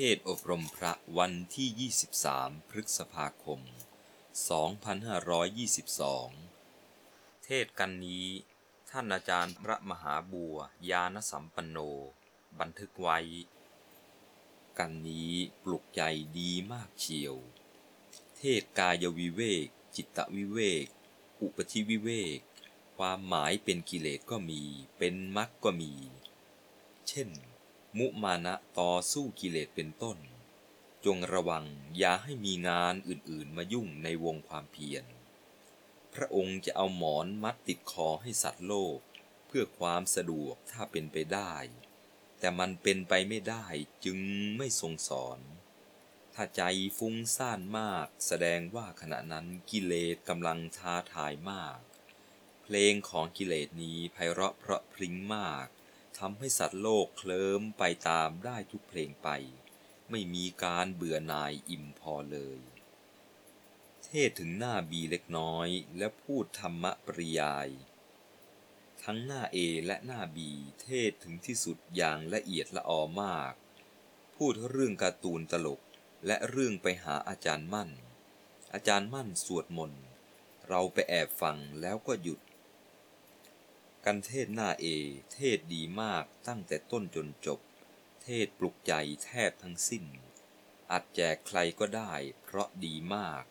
ทศอบรมพระวันที่ 23 พฤษภาคม 2522 เทศกันนี้ ท่านอาจารย์พระมหาบัวยานสัมปันโน บันทึกไว้ กันนี้ปลุกใจดีมากเชียว เทศกายวิเวก จิตวิเวก อุปธิวิเวก ความหมายเป็นกิเลสก็มี เป็นมรรคก็มี เช่น มุมานะต่อสู้กิเลสเป็นต้น จงระวังอย่าให้มีงานอื่นๆมายุ่งในวงความเพียร พระองค์จะเอาหมอนมัดติดคอให้สัตว์โลก เพื่อความสะดวกถ้าเป็นไปได้ แต่มันเป็นไปไม่ได้จึงไม่ทรงสอน ถ้าใจฟุ้งซ่านมากแสดงว่าขณะนั้นกิเลสกำลังท้าทายมาก เพลงของกิเลสนี้ไพเราะเพราะพริ้งมาก ทำให้สัตว์โลกเคลิ้มไปตามได้ทุกเพลงไป ไม่มีการเบื่อหน่ายอิ่มพอเลย เทศถึงหน้าบีเล็กน้อยและพูดธรรมปริยาย ทั้งหน้าเอและหน้าบีเทศถึงที่สุดอย่างละเอียดละออมาก พูดเรื่องการ์ตูนตลกและเรื่องไปหาอาจารย์มั่น อาจารย์มั่นสวดมนต์ เราไปแอบฟังแล้วก็หยุด กันเทศหน้าเอ เทศดีมากตั้งแต่ต้นจนจบ เทศปลุกใจแทบทั้งสิ้น อัดแจกใครก็ได้ เพราะดีมาก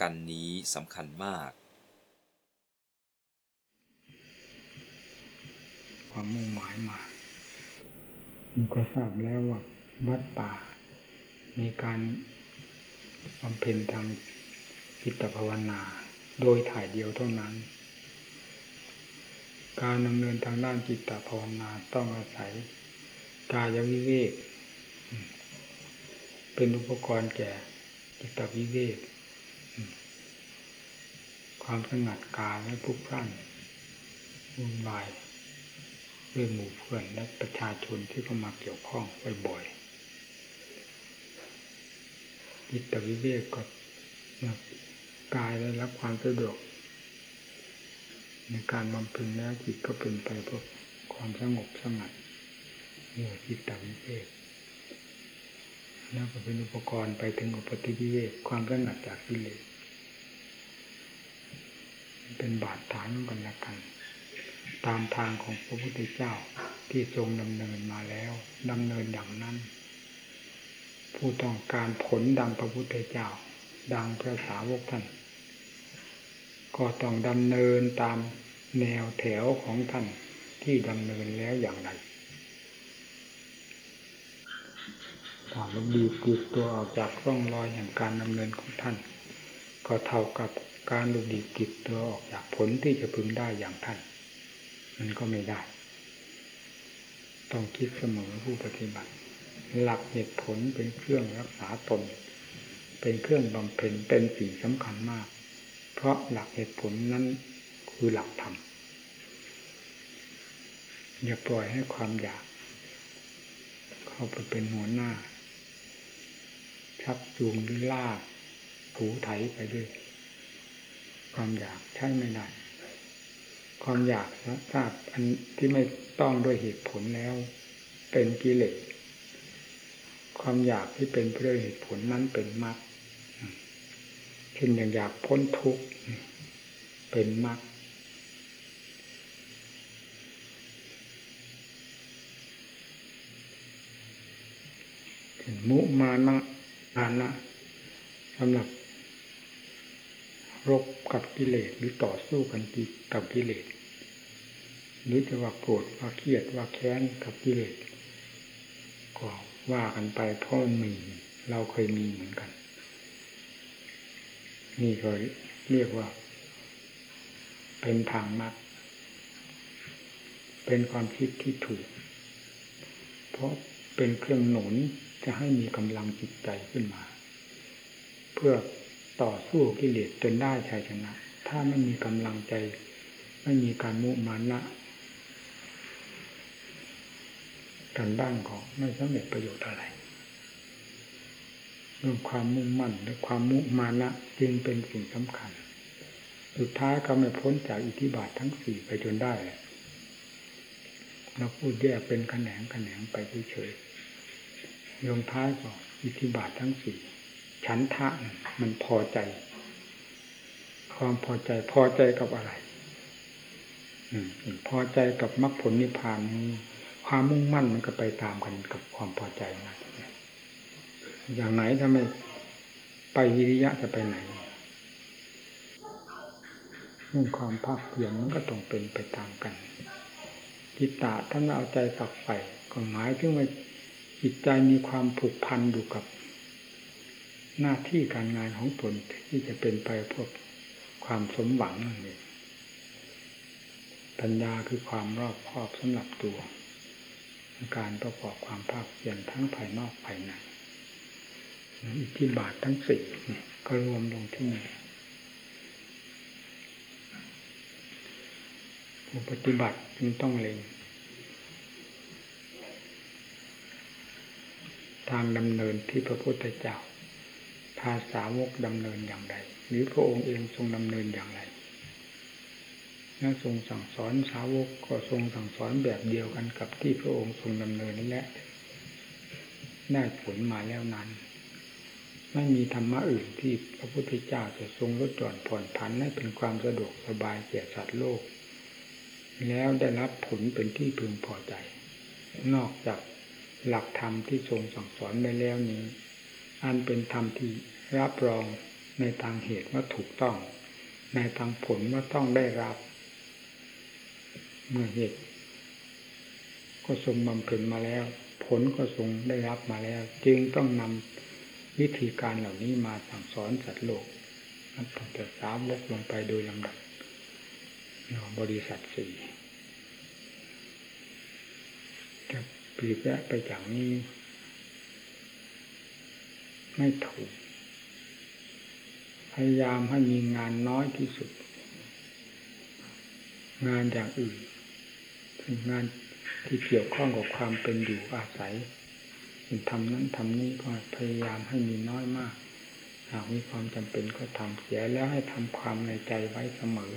กันนี้สำคัญมาก ความมุ่งหมายมามันก็ทราบแล้วว่าวัดป่า มีการบำเพ็ญทางจิตภาวนา โดยถ่ายเดียวเท่านั้น การดำเนินทางด้านจิตตภาวนาต้องอาศัยกายวิเวกเป็นอุปกรณ์แก่จิตวิเวกความสงัดกายและพุกพรั่นวุ่นวายด้วยหมู่เพื่อนและประชาชนที่เข้ามาเกี่ยวข้องบ่อยๆจิตวิเวกก็กายได้รับความสะดวก ในการบำเพ็ญแล้วจิตก็เป็นไปเพื่อความสงบสงัดเมื่อจิตตัวิเวกแล้วก็เป็นอุปกรณ์ไปถึงอุปติวิเวกความสงัดจากกิเลสเป็นบาดฐานกันละกัน ตามทางของพระพุทธเจ้าที่ทรงดำเนินมาแล้วดำเนินอย่างนั้น ผู้ต้องการผลดังพระพุทธเจ้า ดังพระสาวกท่าน ก็ต้องดำเนินตามแนวแถวของท่านที่ดำเนินแล้วอย่างไรถ้าเราบีบกีดตัวออกจากร่องรอยแห่งการดำเนินของท่าน ก็เท่ากับการดูดีกิดตัวออกจากผลที่จะพึงได้อย่างท่าน มันก็ไม่ได้ ต้องคิดเสมอผู้ปฏิบัติ หลักเหตุผลเป็นเครื่องรักษาตน เป็นเครื่องบำเพ็ญเป็นสิ่งสำคัญมาก เพราะหลักเหตุผลนั้นคือหลักธรรมอย่าปล่อยให้ความอยาก เข้าไปเป็นหัวหน้า ชักจูงลากถูไถไปด้วย ความอยากใช่ไม่ได้ความอยากนะทราบอันที่ไม่ต้องด้วยเหตุผลแล้ว เป็นกิเลสความอยากที่เป็นเพื่อเหตุผลนั้นเป็นมรรค เช่นอยางอยากพ้นทุกข์เป็นมรรคมุมานะอานะสำหรับ รบกับกิเลสหรือต่อสู้กันกับกิเลสหรือจะว่าโกรธว่าเครียดว่าแค้นกับกิเลสก็ว่ากันไปเพราะมีเราเคยมีเหมือนกัน นี่ก็เรียกว่า เป็นทางมัดเป็นความคิดที่ถูก เพราะเป็นเครื่องหนุนจะให้มีกำลังจิตใจขึ้นมา เพื่อต่อสู้กิเลสจนได้ชัยชนะ ถ้าไม่มีกำลังใจ ไม่มีการมุมานะกันบ้างก็ไม่สำเร็จประโยชน์อะไร เรื่องความมุ่งมั่นและความมุ่งมานะจึงเป็นสิ่งสำคัญ สุดท้ายก็ไม่พ้นจากอิทธิบาททั้งสี่ไปจนได้เราพูดแยกเป็นแขนงแขนงไปเฉยลงท้ายก็อิทธิบาททั้งสี่ฉันทะมันพอใจ ความพอใจพอใจกับอะไรอืมพอใจกับมรรคผลนิพพาน ความมุ่งมั่นมันก็ไปตามกันกับความพอใจนะ อย่างไหนถ้าไม่ไปวิริยะจะไปไหนเรื่องความภาคเพียรมันก็ต้องเป็นไปตามกันจิตตาท่านเอาใจฝักใฝ่ก็หมายถึงว่าจิตใจมีความผูกพันอยู่กับ หน้าที่การงานของตนที่จะเป็นไปพวกความสมหวังนั่นเองปัญญาคือความรอบคอบสำหรับตัว การประกอบความภาคเพียรทั้งภายนอกภายใน อิทธิบาททั้งสี่ก็รวมลงที่นี่ผู้ปฏิบัติจึงต้องเล็งทางดำเนินที่พระพุทธเจ้าพาสาวกดำเนินอย่างไร หรือพระองค์เองทรงดำเนินอย่างไรและทรงสั่งสอนสาวกก็ทรงสั่งสอนแบบเดียวกันกับที่พระองค์ทรงดำเนินนั่นแหละได้ผลมาแล้วนั้น ไม่มีธรรมะอื่นที่พระพุทธเจ้าจะทรงลดหย่อนผ่อนผันให้เป็นความสะดวกสบายแก่สัตว์โลก แล้วได้รับผลเป็นที่พึงพอใจ นอกจากหลักธรรมที่ทรงสั่งสอนไปแล้วนี้ อันเป็นธรรมที่รับรองในทางเหตุว่าถูกต้อง ในทางผลว่าต้องได้รับ เมื่อเหตุ ก็ทรงบำเพ็ญมาแล้ว ผลก็ทรงได้รับมาแล้ว จึงต้องนำ วิธีการเหล่านี้มาสั่งสอนสัตว์โลกนับตั้งแต่สามวกลงไปโดยลำดับบริษัทสี่จะปลีกแยะไปจากนี้ ไม่ถูก พยายามให้มีงานน้อยที่สุด งานอย่างอื่นงานที่เกี่ยวข้องกับความเป็นอยู่อาศัย ทำนั้นทำนี้ก็พยายามให้มีน้อยมาก หากมีความจำเป็นก็ทำเสียแล้วให้ทำความในใจไว้เสมอ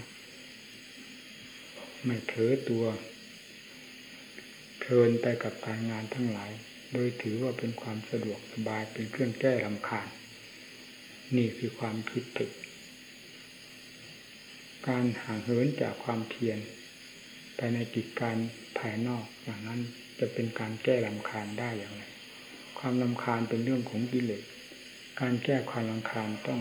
ไม่เผลอตัว เพลินไปกับการงานทั้งหลาย โดยถือว่าเป็นความสะดวกสบายเป็นเครื่องแก้ลำคาญ นี่คือความผิดผิดการห่างเหินจากความเพียรไปในกิจการภายนอกอย่างนั้นจะเป็นการแก้ลำคาญได้อย่างไร ความลำคาญเป็นเรื่องของกิเลส การแก้ความลำคาญต้อง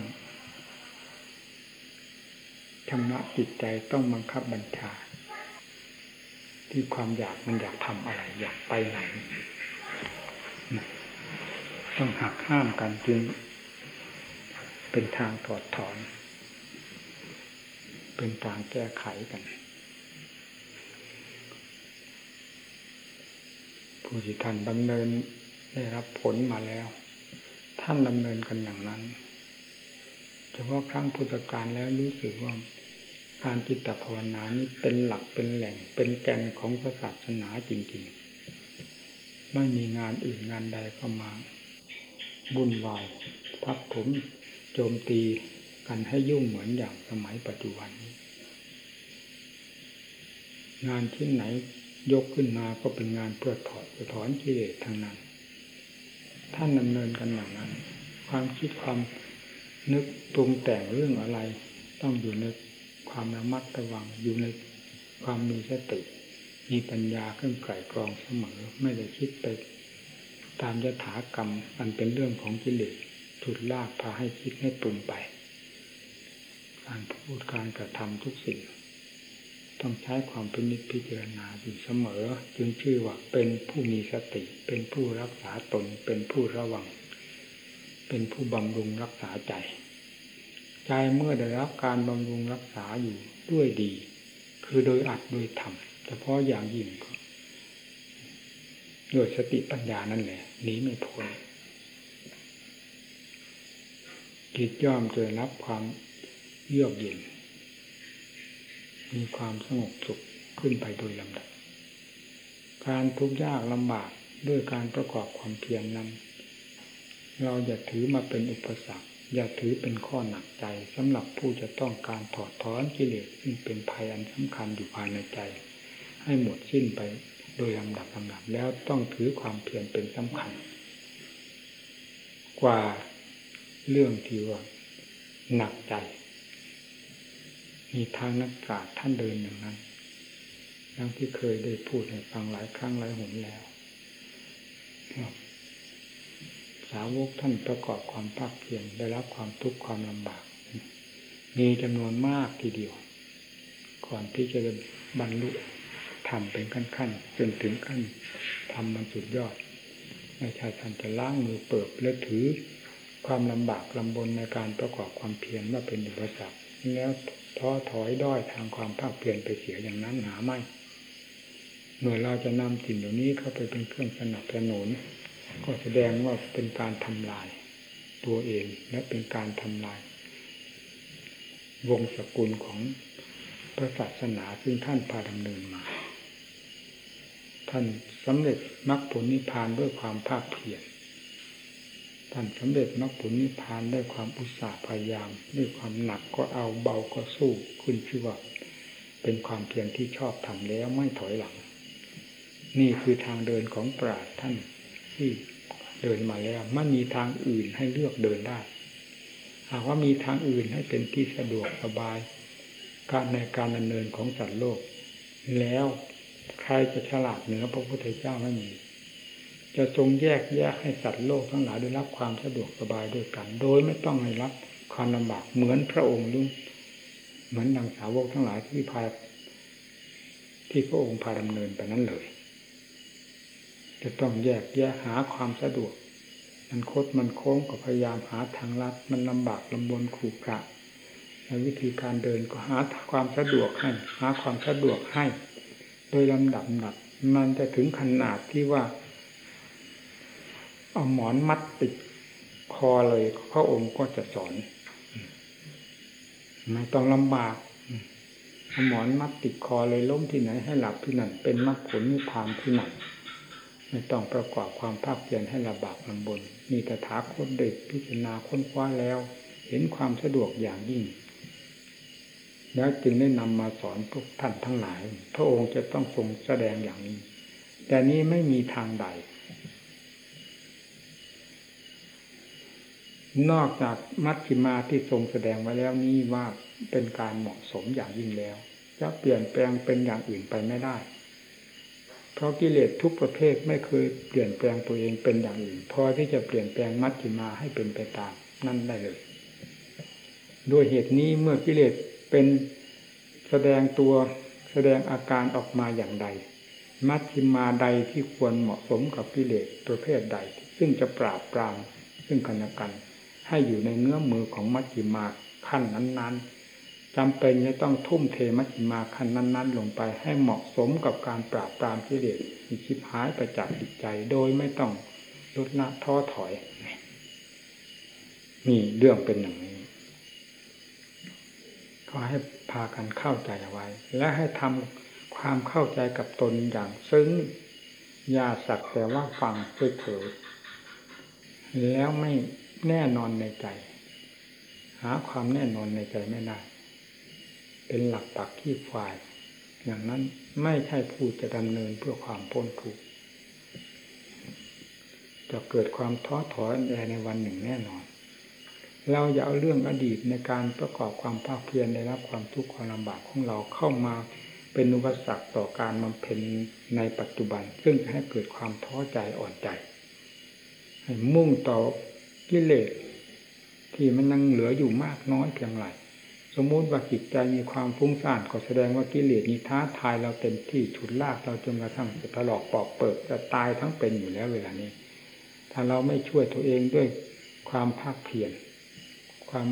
ชำระจิตใจต้องบังคับบัญชา ที่ความอยากมันอยากทำอะไร อยากไปไหน ต้องหักห้ามกันจึงเป็นทางถอดถอน เป็นทางแก้ไขกันผู้ที่ท่านดำเนิน ได้รับผลมาแล้ว ท่านดำเนินกันอย่างนั้นเฉพาะครั้งพุทธกาลแล้วรู้สึกว่าการจิตภาวนานี้เป็นหลักเป็นแหล่ง เป็นแกนของศาสนาจริงๆ ไม่มีงานอื่นงานใดเข้ามาบุ่นวายทับถมโจมตีกันให้ยุ่งเหมือนอย่างสมัยปัจจุบันนี้งานที่ไหนยกขึ้นมาก็เป็นงานเพื่อถอดถอนกิเลสทางนั้น ท่านดำเนินกันอย่างนั้น ความคิดความนึกปรุงแต่งเรื่องอะไร ต้องอยู่ในความระมัดระวังอยู่ในความมีสติ มีปัญญาเครื่องไก่กรองเสมอ ไม่ได้คิดไปตามยถากรรมอันเป็นเรื่องของกิเลสถุดลากพาให้คิดให้ปรุงไป การพูดการกระทำทุกสิ่ง ต้องใช้ความพินิจพิจารณาอยู่เสมอ จึงชื่อว่าเป็นผู้มีสติ เป็นผู้รักษาตน เป็นผู้ระวัง เป็นผู้บำรุงรักษาใจ ใจเมื่อได้รับการบำรุงรักษาอยู่ด้วยดี คือโดยอัดโดยทำเฉพาะอย่างยิ่งก็ด้วยสติปัญญานั่นแหละหนีไม่พ้นจิตย่อมจะรับความเยือกเย็น มีความสงบสุขขึ้นไปโดยลำดับ การทุกข์ยากลำบากด้วยการประกอบความเพียรนนั้น เราอย่าถือมาเป็นอุปสรรค อย่าถือเป็นข้อหนักใจสำหรับผู้จะต้องการถอดถอนกิเลสซึ่งเป็นภัยอันสำคัญอยู่ภายในใจ ให้หมดสิ้นไปโดยลำดับลำดับแล้วต้องถือความเพียรเป็นสำคัญ กว่าเรื่องที่ว่าหนักใจ มีทางนักกาศท่านเดินอย่างนั้นดังที่เคยได้พูดให้ฟังหลายครั้งหลายหนแล้วสาวกท่านประกอบความภาคเพียรได้รับความทุกข์ความลำบาก มีจำนวนมากทีเดียว ก่อนที่จะบรรลุทำเป็นขั้นๆจนถึงขั้นทำมันสุดยอดไม่ใช่ท่านจะล้างมือเปิดและถือความลำบากลำบนในการประกอบความเพียรว่าเป็นอุปสรรคแล้ว ท้อถอยด้อยทางความภาคเพียรไปเสียอย่างนั้นหาไม่เมื่อเราจะนำสิ่งเหล่านี้เข้าไปเป็นเครื่องสนับสนุนก็แสดงว่าเป็นการทำลาย ตัวเองและเป็นการทำลาย วงสกุลของพระศาสนาซึ่งท่านพาดำเนินมา ท่านสำเร็จมรรคผลนิพพานด้วยความภาคเพียร ท่านสำเร็จมรรคผลนิพพานด้วยความอุตสาห์พยายามด้วยความหนักก็เอาเบาก็สู้ขึ้นชื่อว่าเป็นความเพียรที่ชอบทำแล้วไม่ถอยหลัง นี่คือทางเดินของปราชญ์ท่านที่เดินมาแล้วไม่มีทางอื่นให้เลือกเดินได้หากว่ามีทางอื่นให้เป็นที่สะดวกสบาย การในการดำเนินของสัตว์โลก แล้วใครจะฉลาดเหนือพระพุทธเจ้าไม่มี จะทรงแยกแยกให้สัตว์โลกทั้งหลายได้รับความสะดวกสบายด้วยกัน โดยไม่ต้องให้รับความลำบากเหมือนพระองค์ลุเหมือนดังสาวกทั้งหลายที่พาที่พระองค์พาดำเนินไปนั้นเลย จะต้องแยกแยกหาความสะดวก มันคดมันโค้งก็พยายามหาทางลัดมันลำบากลำบนขู่กระในวิธีการเดินก็หาความสะดวกให้หาความสะดวกให้ โดยลำดับหนักมันจะถึงขนาดที่ว่า เอาหมอนมัดติดคอเลย พระองค์ก็จะสอนไม่ต้องลำบากเอาหมอนมัดติดคอเลยล้มที่ไหนให้หลับที่นั่นเป็นมรรคผลนิพพานที่นั่นไม่ต้องประกอบความภาคเพียรให้ระบากลำบน มีแต่ถาคนเด็กพิจารณาค้นคว้าแล้ว เห็นความสะดวกอย่างยิ่ง แล้วจึงได้นำมาสอนพวกท่านทั้งหลาย พระองค์จะต้องทรงแสดงอย่างนี้ แต่นี้ไม่มีทางใด นอกจากมัชฌิมาที่ทรงแสดงไว้แล้วนี้ว่าเป็นการเหมาะสมอย่างยิ่งแล้ว จะเปลี่ยนแปลงเป็นอย่างอื่นไปไม่ได้ เพราะกิเลสทุกประเภทไม่เคยเปลี่ยนแปลงตัวเองเป็นอย่างอื่นพอที่จะเปลี่ยนแปลงมัชฌิมาให้เป็นไปตามนั่นได้เลย ด้วยเหตุนี้เมื่อกิเลสเป็นแสดงตัวแสดงอาการออกมาอย่างใด มัชฌิมาใดที่ควรเหมาะสมกับกิเลสประเภทใด ซึ่งจะปราบปรามซึ่งกันและกัน ให้อยู่ในเงื้อมือของมัชฌิมาขั้นนั้นๆจำเป็นจะต้องทุ่มเทมัชฌิมาขั้นนั้น ๆ ลงไปให้เหมาะสมกับการปราบปรามกิเลสที่ชิบหายไปจากจิตใจโดยไม่ต้องลดละท้อถอยนี่เรื่องเป็นอย่างนี้ก็ให้พากันเข้าใจเอาไว้ และให้ทำความเข้าใจกับตนอย่างซึ้งยาสักแต่ว่าฟังเฉยๆแล้วไม่ แน่นอนในใจ หาความแน่นอนในใจไม่ได้ เป็นหลักปักที่ฝ่าย อย่างนั้นไม่ใช่ผู้จะดำเนินเพื่อความพ้นทุกข์จะเกิดความท้อถอยแอในวันหนึ่งแน่นอน เราอย่าเอาเรื่องอดีตในการประกอบความภาคเพียรในรับความทุกข์ความลำบากของเราเข้ามาเป็นอุปสรรคต่อการบำเพ็ญในปัจจุบัน ซึ่งจะให้เกิดความท้อใจอ่อนใจ ให้มุ่งต่อ กิเลสที่มันยังเหลืออยู่มากน้อยเพียงไรสมมุติว่าจิตใจมีความฟุ้งซ่านก็แสดงว่ากิเลสนี้ท้าทายเราเต็มที่ฉุดลากเราจนกระทั่งจะถลอกปอกเปิดจะตายทั้งเป็นอยู่แล้วเวลานี้ ถ้าเราไม่ช่วยตัวเองด้วยความภาคเพียรความ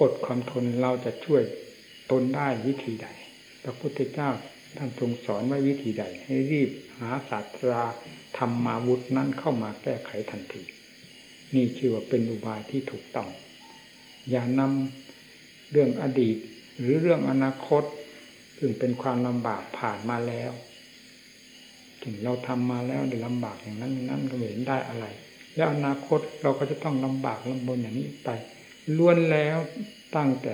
อดความทนเราจะช่วยตนได้วิธีใด พระพุทธเจ้าท่านทรงสอนไว้วิธีใด ให้รีบหาศาสตรา ธรรมาวุธนั้นเข้ามาแก้ไขทันที นี่ชื่อว่าเป็นอุบายที่ถูกต้อง อย่านำเรื่องอดีตหรือเรื่องอนาคตซึ่งเป็นความลำบากผ่านมาแล้วถึงเราทำมาแล้วได้ลำบากอย่างนั้นนั้นก็ไม่เห็นได้อะไร แล้วอนาคตเราก็จะต้องลำบากลำบนอย่างนี้ไปล้วนแล้วตั้งแต่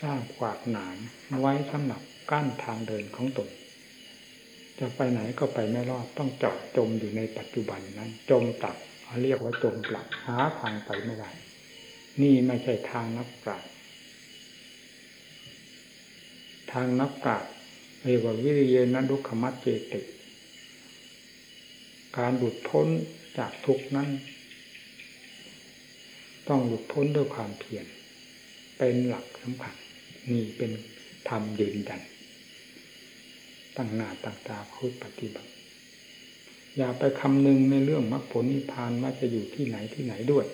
สร้างขวากหนามไว้สำหรับกั้นทางเดินของตน จะไปไหนก็ไปไม่รอดต้องจอดจมอยู่ในปัจจุบันนั้น จมตักเขาเรียกว่าจมปลักหาทางไปไม่ได้นี่ไม่ใช่ทางนักปราชญ์ทางนักปราชญ์เรียกว่าวิริยนดุขมัจเจติการหลุดพ้นจากทุกนั้น ต้องหลุดพ้นด้วยความเพียรเป็นหลักสำคัญนี่เป็นธรรมยืนยัน ตั้งหน้าตั้งตาพูดปฏิบัติ อย่าไปคำนึงในเรื่องมรรคผลนิพพานว่าจะอยู่ที่ไหนที่ไหนด้วย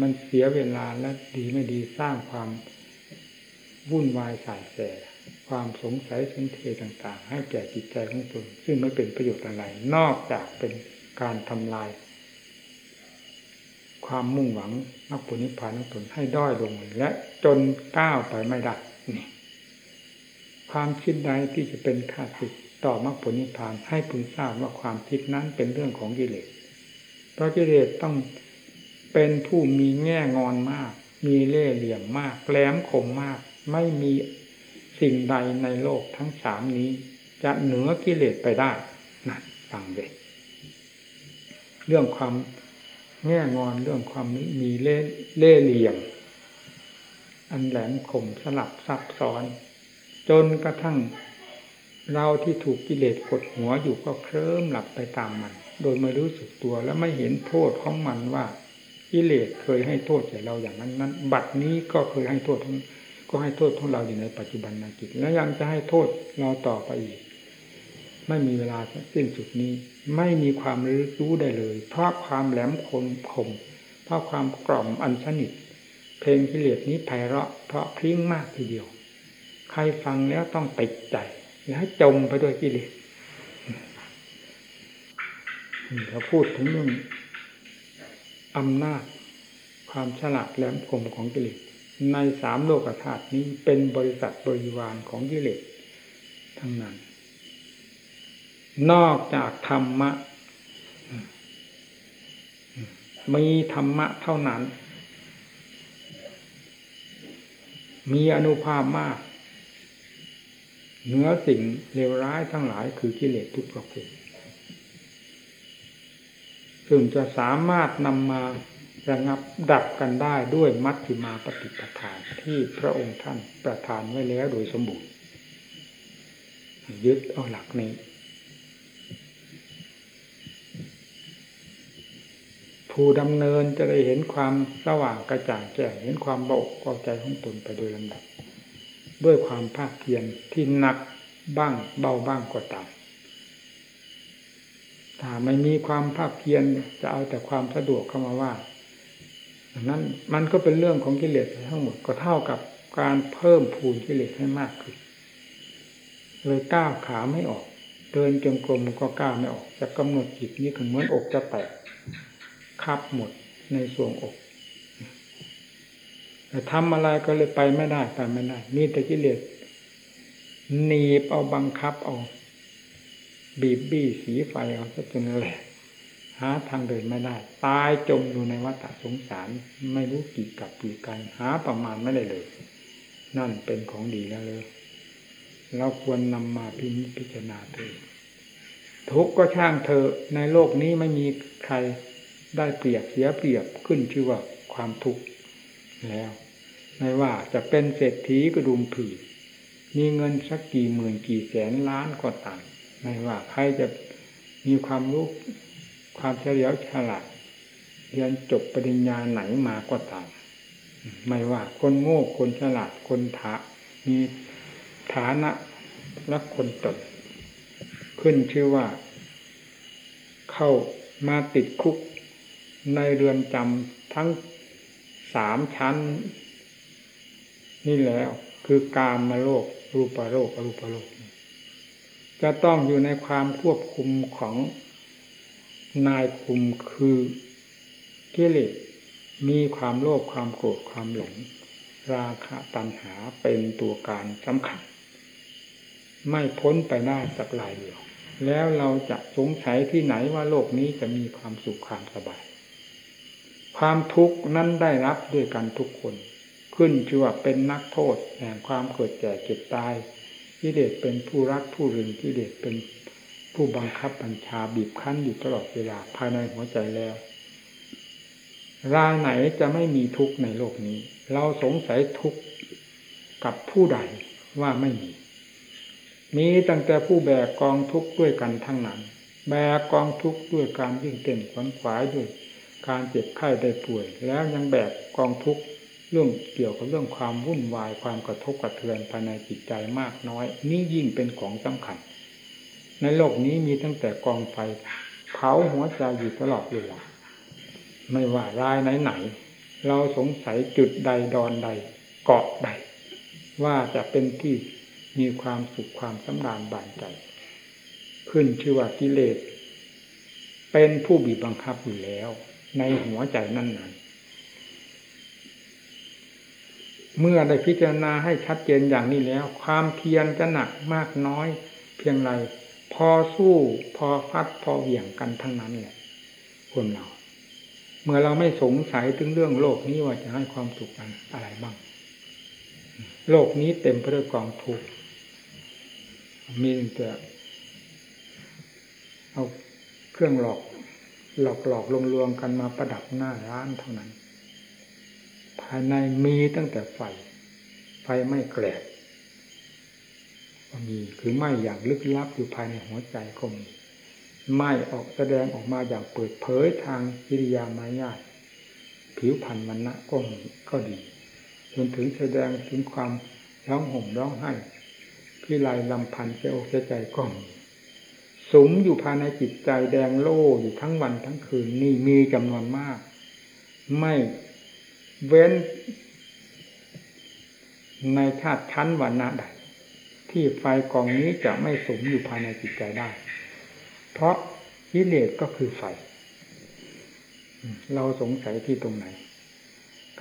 มันเสียเวลาและดีไม่ดีสร้างความวุ่นวายสายแสความสงสัยสันเทต่างๆ ให้แก่จิตใจของตนซึ่งไม่เป็นประโยชน์อะไร นอกจากเป็นการทำลาย ความมุ่งหวังมรรคผลนิพพานของตนให้ด้อยลงและจนก้าวไปไม่ได้นี่ ความคิดใดที่จะเป็นข้าศึกต่อมรรคผลนิพพานให้พึงทราบว่าความคิดนั้นเป็นเรื่องของกิเลส เพราะกิเลสต้องเป็นผู้มีแง่งอนมาก มีเล่ห์เหลี่ยมมาก แหลมคมมาก ไม่มีสิ่งใดในโลกทั้งสามนี้ จะเหนือกิเลสไปได้นั่นฟังเลยเรื่องความแง่งอนเรื่องความมีเล่เล่เหลี่ยม อันแหลมคมสลับซับซ้อน จนกระทั่งเราที่ถูกกิเลสกดหัวอยู่ก็เคลิ้มหลับไปตามมัน โดยไม่รู้สึกตัวและไม่เห็นโทษของมันว่า กิเลสเคยให้โทษแก่เราอย่างนั้นนั้น บัดนี้ก็เคยให้โทษก็ให้โทษของเราอยู่ในปัจจุบันนากิจและยังจะให้โทษเราต่อไปอีก ไม่มีเวลาสิ้นสุดนี้ ไม่มีความรู้ได้เลย เพราะความแหลมคมคมเพราะความกล่อมอันสนิทเพลงกิเลสนี้ไพเราะเพราะพริ้งมากทีเดียว ใครฟังแล้วต้องติดใจ และจมไปด้วยกิเลสเราพูดถึงเรื่องอำนาจความฉลาดแหลมคมของกิเลสในสามโลกธาตุนี้เป็นบริษัทบริวารของกิเลสทั้งนั้น นอกจากธรรมะ มีธรรมะเท่านั้น มีอนุภาพมาก เหนือสิ่งเลวร้ายทั้งหลายคือกิเลสทุกประเภทซึ่งจะสามารถนำมาระงับดับกันได้ด้วยมัชฌิมาปฏิปทานที่พระองค์ท่านประทานไว้แล้วโดยสมบูรณ์ยึดเอาหลักนี้ ผู้ดำเนินจะได้เห็นความสว่างกระจ่างแจ้งเห็นความเบาอกเบาใจของตนไปโดยลำดับ ด้วยความภาคเพียรที่หนักบ้างเบาบ้างก็ตามถ้าไม่มีความภาคเพียรจะเอาแต่ความสะดวกเข้ามาว่านั้นมันก็เป็นเรื่องของกิเลสทั้งหมดก็เท่ากับการเพิ่มพูนกิเลสให้มากขึ้นเลยก้าวขาไม่ออก เดินจงกรมก็ก้าวไม่ออก จะกำหนดจิตนี่คือเหมือนอกจะแตกคับหมดในส่วงอก แต่ทำอะไรก็เลยไปไม่ได้ไปไม่ได้มีแต่กิเลสหนีบเอาบังคับเอา บีบบี้สีไฟเอาซะจนแหลกหาทางเดินไม่ได้ ตายจมอยู่ในวัฏสงสาร ไม่รู้กี่กับกี่กันหาประมาณไม่ได้เลย นั่นเป็นของดีแล้วเลยเราควรนำมาพิพจารณาเถอทุกก็ช่างเธอในโลกนี้ไม่มีใครได้เปรียบเสียเปรียบขึ้นชื่อว่าความทุกข์ แล้ว ไม่ว่าจะเป็นเศรษฐีกระดุมผีมีเงินสักกี่หมื่นกี่แสนล้านก็ต่ามไม่ว่าใครจะมีความรู้ความเฉลียวฉลาดเรียนจบปริญญาไหนมาก็ตาม ไม่ว่าคนโง่คนฉลาดคนถามีฐานะและคนตนขึ้นชื่อว่า เข้ามาติดคุกในเรือนจำทั้ง สามชั้น นี่แล้ว คือกามมาโลก รูปโลกอรูปโลก จะต้องอยู่ในความควบคุมของนายคุมคือกิเลสมีความโลภความโกรธความหลง ราคะตัณหาเป็นตัวการสำคัญ ไม่พ้นไปได้สักลายเดียว แล้วเราจะสงสัยที่ไหนว่าโลกนี้จะมีความสุขความสบาย ความทุกข์นั้นได้รับด้วยกันทุกคน ขึ้นชื่อว่าเป็นนักโทษแห่งความเกิดแก่เจ็บตายกิเลสเป็นผู้รักผู้รึงกิเลสเป็นผู้บังคับบัญชาบีบคั้นอยู่ตลอดเวลาภายในหัวใจแล้วรายไหนจะไม่มีทุกข์ในโลกนี้ เราสงสัยทุกข์กับผู้ใดว่าไม่มี มีตั้งแต่ผู้แบกกองทุกข์ด้วยกันทั้งนั้น แบกกองทุกข์ด้วยการวิ่งเต้นขวนขวายด้วย การเจ็บไข้ได้ป่วย แล้วยังแบกกองทุกข์เรื่องเกี่ยวกับเรื่องความวุ่นวายความกระทบกระเทือนภายในจิตใจมากน้อย นี่ยิ่งเป็นของสำคัญ ในโลกนี้มีตั้งแต่กองไฟเผาหัวใจอยู่ตลอดเวลาไม่ว่ารายไหนๆเราสงสัยจุดใดดอนใดเกาะใด ว่าจะเป็นที่มีความสุขความสำราญบานใจ ขึ้นชื่อว่ากิเลส เป็นผู้บีบบังคับอยู่แล้ว ในหัวใจนั่นนั้นเมื่อได้พิจารณาให้ชัดเจนอย่างนี้แล้ว ความเพียรจะหนักมากน้อย เพียงไรพอสู้พอฟัดพอเหวี่ยงกันทั้งนั้นแหละคนเรา เมื่อเราไม่สงสัยถึงเรื่องโลกนี้ว่าจะให้ความสุขอะไรบ้าง โลกนี้เต็มไปด้วยกองทุกข์มีแต่เอาเครื่องหลอก หลอกหลอกลวงลวงกันมาประดับหน้าร้านเท่านั้น ภายในมีตั้งแต่ไฟ ไฟไม่แกลบก็มีคือไหม้อย่างลึกลับอยู่ภายในหัวใจก็มีไหม้ออกแสดงออกมาอย่างเปิดเผยทางกิริยามายาผิวพรรณวันณะก็มีก็ดีจนถึงแสดงถึงความร้องห่มร้องไห้พิไลลำพันเสียอกเสียใจก็มี สมอยู่ภายในจิตใจแดงโล่อยู่ทั้งวันทั้งคืนนี่มีจำนวนมาก ไม่เว้นในธาตุชั้นวันณะใด ที่ไฟกองนี้จะไม่สมอยู่ภายในจิตใจได้ เพราะกิเลสก็คือไฟ เราสงสัยที่ตรงไหน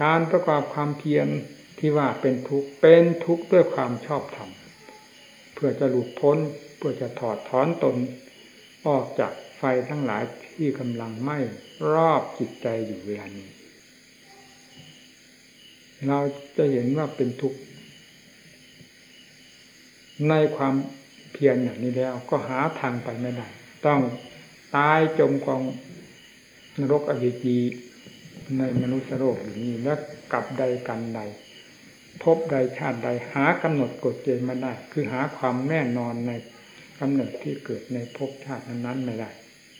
การประกอบความเพียรที่ว่าเป็นทุกข์เป็นทุกข์ด้วยความชอบธรรมเพื่อจะหลุดพ้น เพื่อจะถอดถอนตน ออกจากไฟทั้งหลายที่กำลังไหม้รอบจิตใจอยู่เวลานี้ เราจะเห็นว่าเป็นทุกข์ในความเพียรอย่างนี้แล้ว ก็หาทางไปไม่ได้ ต้องตายจมกองนรกอเวจีในมนุษย์โลกอย่างนี้แล้วกับใดกันใด พบใดชาติใดหากำหนดกฎเกณฑ์ม่ได้ คือหาความแน่นอนใน กำเนิดที่เกิดในภพชาตินั้นๆไม่ได้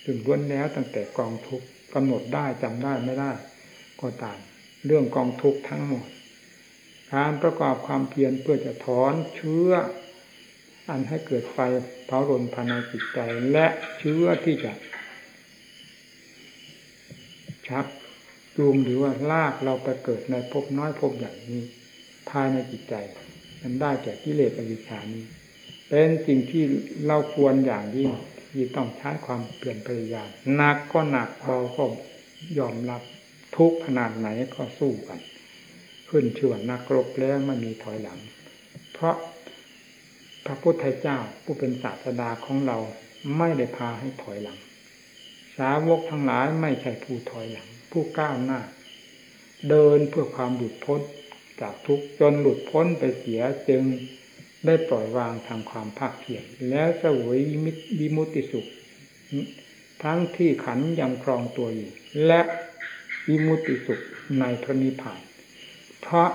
ถึงล้วนแล้วตั้งแต่กองทุกข์กำหนดได้จำได้ไม่ได้ ก็ตาม เรื่องกองทุกข์ทั้งหมด การประกอบความเพียรเพื่อจะถอนเชื้อ อันให้เกิดไฟเผารนภายในจิตใจและเชื้อที่จะ ชักจูงหรือว่าลากเราไปเกิดในภพน้อยภพใหญ่นี้ภายในจิตใจมันได้แก่กิเลสอวิชานี้ เป็นสิ่งที่เราควรอย่างยิ่งที่ต้องใช้ความเปลี่ยนพยายามหนักก็หนักเบาก็ยอมรับทุกขนาดไหนก็สู้กัน ขึ้นชื่อว่านักรบแล้วไม่มีถอยหลัง เพราะพระพุทธเจ้าผู้เป็นศาสดาของเราไม่ได้พาให้ถอยหลัง สาวกทั้งหลายไม่ใช่ผู้ถอยหลัง ผู้ก้าวหน้า เดินเพื่อความหลุดพ้นจากทุกจนหลุดพ้นไปเสียจึง ได้ปล่อยวางทางความภาคเพียรแล้วสวยมิตวิมุติสุข ทั้งที่ขันยังครองตัวอยู่ และวิมุติสุขในพระนิพพาน เพราะ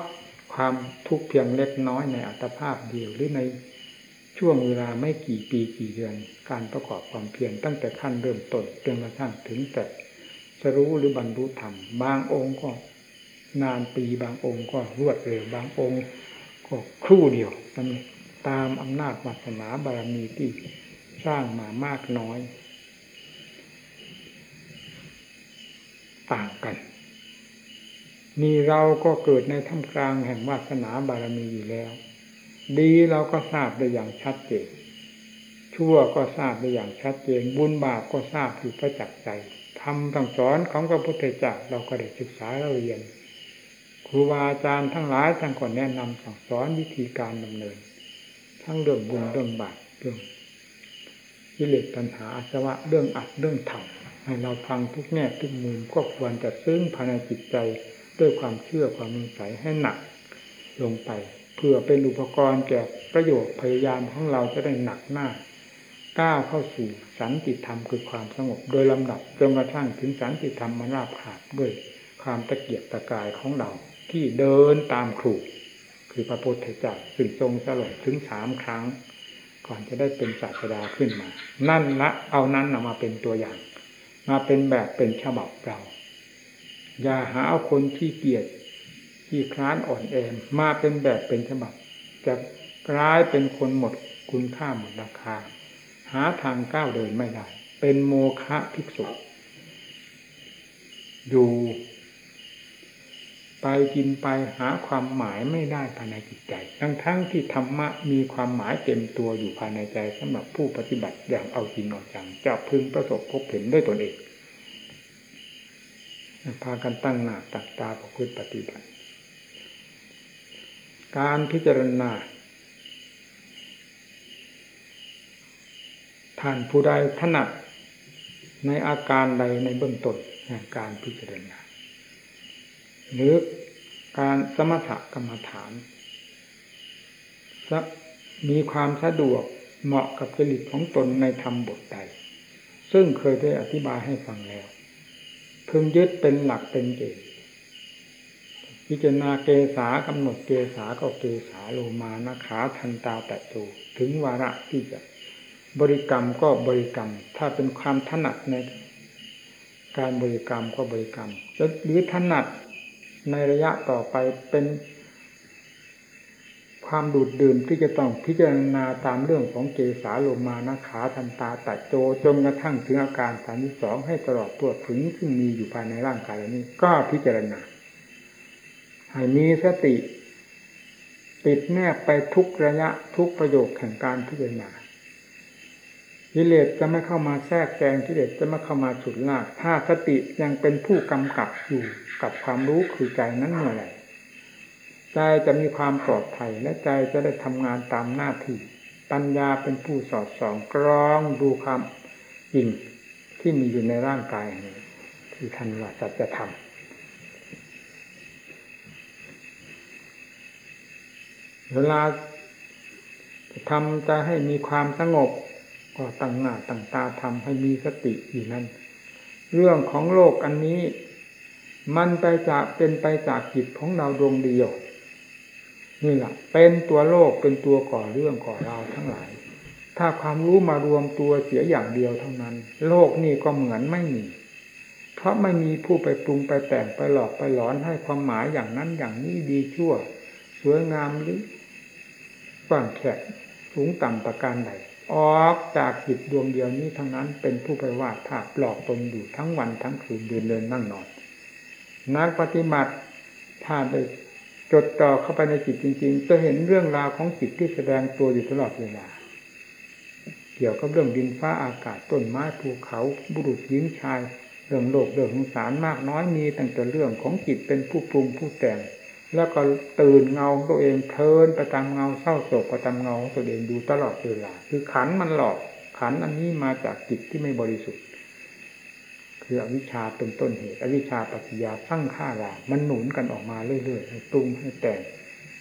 ความทุกข์เพียงเล็กน้อยในอัตภาพเดียวหรือในช่วงเวลาไม่กี่ปีกี่เดือน การประกอบความเพียรตั้งแต่ขั้นเริ่มต้นจนกระทั่งถึงแต่จะรู้หรือบรรลุธรรม บางองค์ก็นานปีบางองค์ก็รวดเร็วบางองค์ก็ครู่เดียวมัน ตามอำนาจวาสนาบารมีที่สร้างมามากน้อย ต่างกัน มีเราก็เกิดในท่ามกลางแห่งวาสนาบารมีอยู่แล้ว ดีเราก็ทราบได้อย่างชัดเจนชั่วก็ทราบได้อย่างชัดเจนบุญบาปก็ทราบอยู่ประจักษ์ใจทำตั้งสอนของพระพุทธเจ้าเราก็ได้ศึกษาเราเรียนครูบาอาจารย์ทั้งหลายท่านก็แนะนำสั่งสอนวิธีการดำเนิน ทั้งเรื่องบุญเรื่องบาปเรื่องวิเลศปัญหาอาสวะเรื่องอัดเรื่องทำให้เราฟังทุกแง่ทุกมุมก็ควรจะซึ้งภายในจิตใจด้วยความเชื่อความมุ่งใสให้หนักลงไปเพื่อเป็นอุปกรณ์แก่ประโยชน์พยายามของเราจะได้หนักหน้าก้าวเข้าสู่สันติธรรมคือความสงบ โดยลำดับจนกระทั่งถึงสันติธรรมมาราบขาดด้วยความตะเกียบตะกายของเราที่เดินตามครู คือพระพุทธเจ้าซึ่งทรงสลบถึงสามครั้ง ก่อนจะได้เป็นศาสดาขึ้นมา นั่นละเอานั้นนมาเป็นตัวอย่าง มาเป็นแบบเป็นฉบับเรา อย่าหาเอาคนที่เกียจที่คลานอ่อนแอมาเป็นแบบเป็นฉบับ จะกลายเป็นคนหมดคุณค่าหมดราคา หาทางก้าวเดินไม่ได้ เป็นโมฆะภิกษุอยู่ ไปกินไปหาความหมายไม่ได้ภายในจิตใจ ทั้งทั้งที่ธรรมะมีความหมายเต็มตัวอยู่ภายในใจสำหรับผู้ปฏิบัติอย่างเอาจริงเอาจังจะพึงประสบพบเห็นด้วยตนเองพากันตั้งหน้าตักตาประพฤติปฏิบัติ การพิจารณาท่านผู้ใดถนัดในอาการใดในเบื้องต้นแห่งการพิจารณา หรือการสมถกรรมฐานมีความสะดวกเหมาะกับจริตของตนในธรรมบทใด ซึ่งเคยได้อธิบายให้ฟังแล้วพึงยึดเป็นหลักเป็นเกณฑ์พิจารณาเกษากำหนดเกษาก็เกษาโลมานะขาทันตาแตะตูถึงวาระที่จะบริกรรมก็บริกรรม ถ้าเป็นความถนัดในการบริกรรมก็บริกรรมหรือถนัด ในระยะต่อไปเป็นความดูดดื่มที่จะต้องพิจารณาตามเรื่องของเกสาโลมานะขาทันตาตัดโจจนกระทั่งถึงอาการสารีสองให้ตลอดตัวถึงซึ่งมีอยู่ภายในร่างกายนี้ ก็พิจารณาให้มีสติ ติดแนบไปทุกระยะทุกประโยคแห่งการพิจารณา กิเลสจะไม่เข้ามาแทรกแซงกิเลสจะไม่เข้ามาฉุดลาก ถ้าสติยังเป็นผู้กำกับอยู่กับความรู้คือใจนั้นเมื่อไหร่ใจจะมีความปลอดภัยและใจจะได้ทำงานตามหน้าที่ ปัญญาเป็นผู้สอดส่องกรองดูความจริงที่มีอยู่ในร่างกายนี้ที่ท่านว่าสัจธรรมเวลาทำจะให้มีความสงบ ก็ตั้งหน้าตั้งตาทำให้มีสติอยู่นั้น เรื่องของโลกอันนี้ มันไปจากเป็นไปจากจิตของเราดวงเดียวนี่แหละเป็นตัวโลกเป็นตัวก่อเรื่องก่อราวทั้งหลาย ถ้าความรู้มารวมตัวเสียอย่างเดียวเท่านั้น โลกนี่ก็เหมือนไม่มี เพราะไม่มีผู้ไปปรุงไปแต่งไปหลอกไปหลอนให้ความหมายอย่างนั้นอย่างนี้ดีชั่ว สวยงามหรือกว้างแคบสูงต่ำประการใด ออกจากจิตดวงเดียวนี้ทั้งนั้นเป็นผู้ไปวาดภาพหลอกตนอยู่ทั้งวันทั้งคืนเดินเดินนั่งนอนนักปฏิบัติถ้าได้จดต่อเข้าไปในจิตจริง ๆ จะเห็นเรื่องราวของจิตที่แสดงตัวอยู่ตลอดเวลา เกี่ยวกับเรื่องดินฟ้าอากาศต้นไม้ภูเขาบุรุษหญิงชาย เรื่องโลกเรื่องสงสารมากน้อยมีตั้งแต่เรื่องของจิตเป็นผู้ปรุงผู้แต่ง แล้วก็ตื่นเงาตัวเองเพลินไปตามเงาเศร้าโศกไปตามเงาตัวเองดูตลอดเวลาคือขันมันหลอก ขันอันนี้มาจากจิตที่ไม่บริสุทธิ์ คืออวิชชาเป็นต้นเหตุ อวิชชาปัจจยาสร้างข้ารามันหนุนกันออกมาเรื่อยๆให้ปรุงให้แต่ง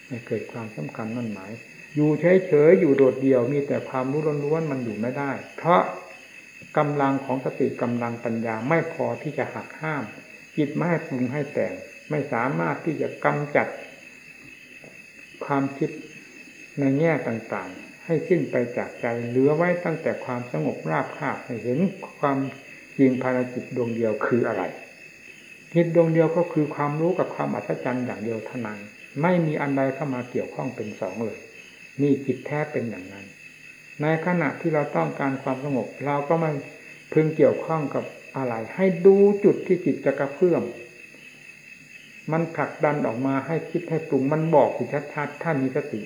ให้เกิดความสำคัญนั่นหมาย อยู่เฉยๆอยู่โดดเดี่ยวมีแต่ความรู้ล้วนๆมันอยู่ไม่ได้ เพราะกำลังของสติกำลังปัญญาไม่พอที่จะหักห้ามจิตไม่ให้ปรุงให้แต่ง ไม่สามารถที่จะกำจัดความคิดในแง่ต่างๆ ให้สิ้นไปจากใจเหลือไว้ตั้งแต่ความสงบราบคาบให้เห็นความจริงภารจิตดวงเดียวคืออะไรจิตดวงเดียวก็คือความรู้กับความอัศจรรย์อย่างเดียวเท่านั้นไม่มีอันใดเข้ามาเกี่ยวข้องเป็นสองเลยนี่จิตแท้เป็นอย่างนั้น ในขณะที่เราต้องการความสงบ เราก็ไม่พึงเกี่ยวข้องกับอะไร ให้ดูจุดที่จิตจะกระเพื่อม มันผลักดันออกมาให้คิดให้ปรุงมันบอกอยู่ชัดๆถ้ามีสติ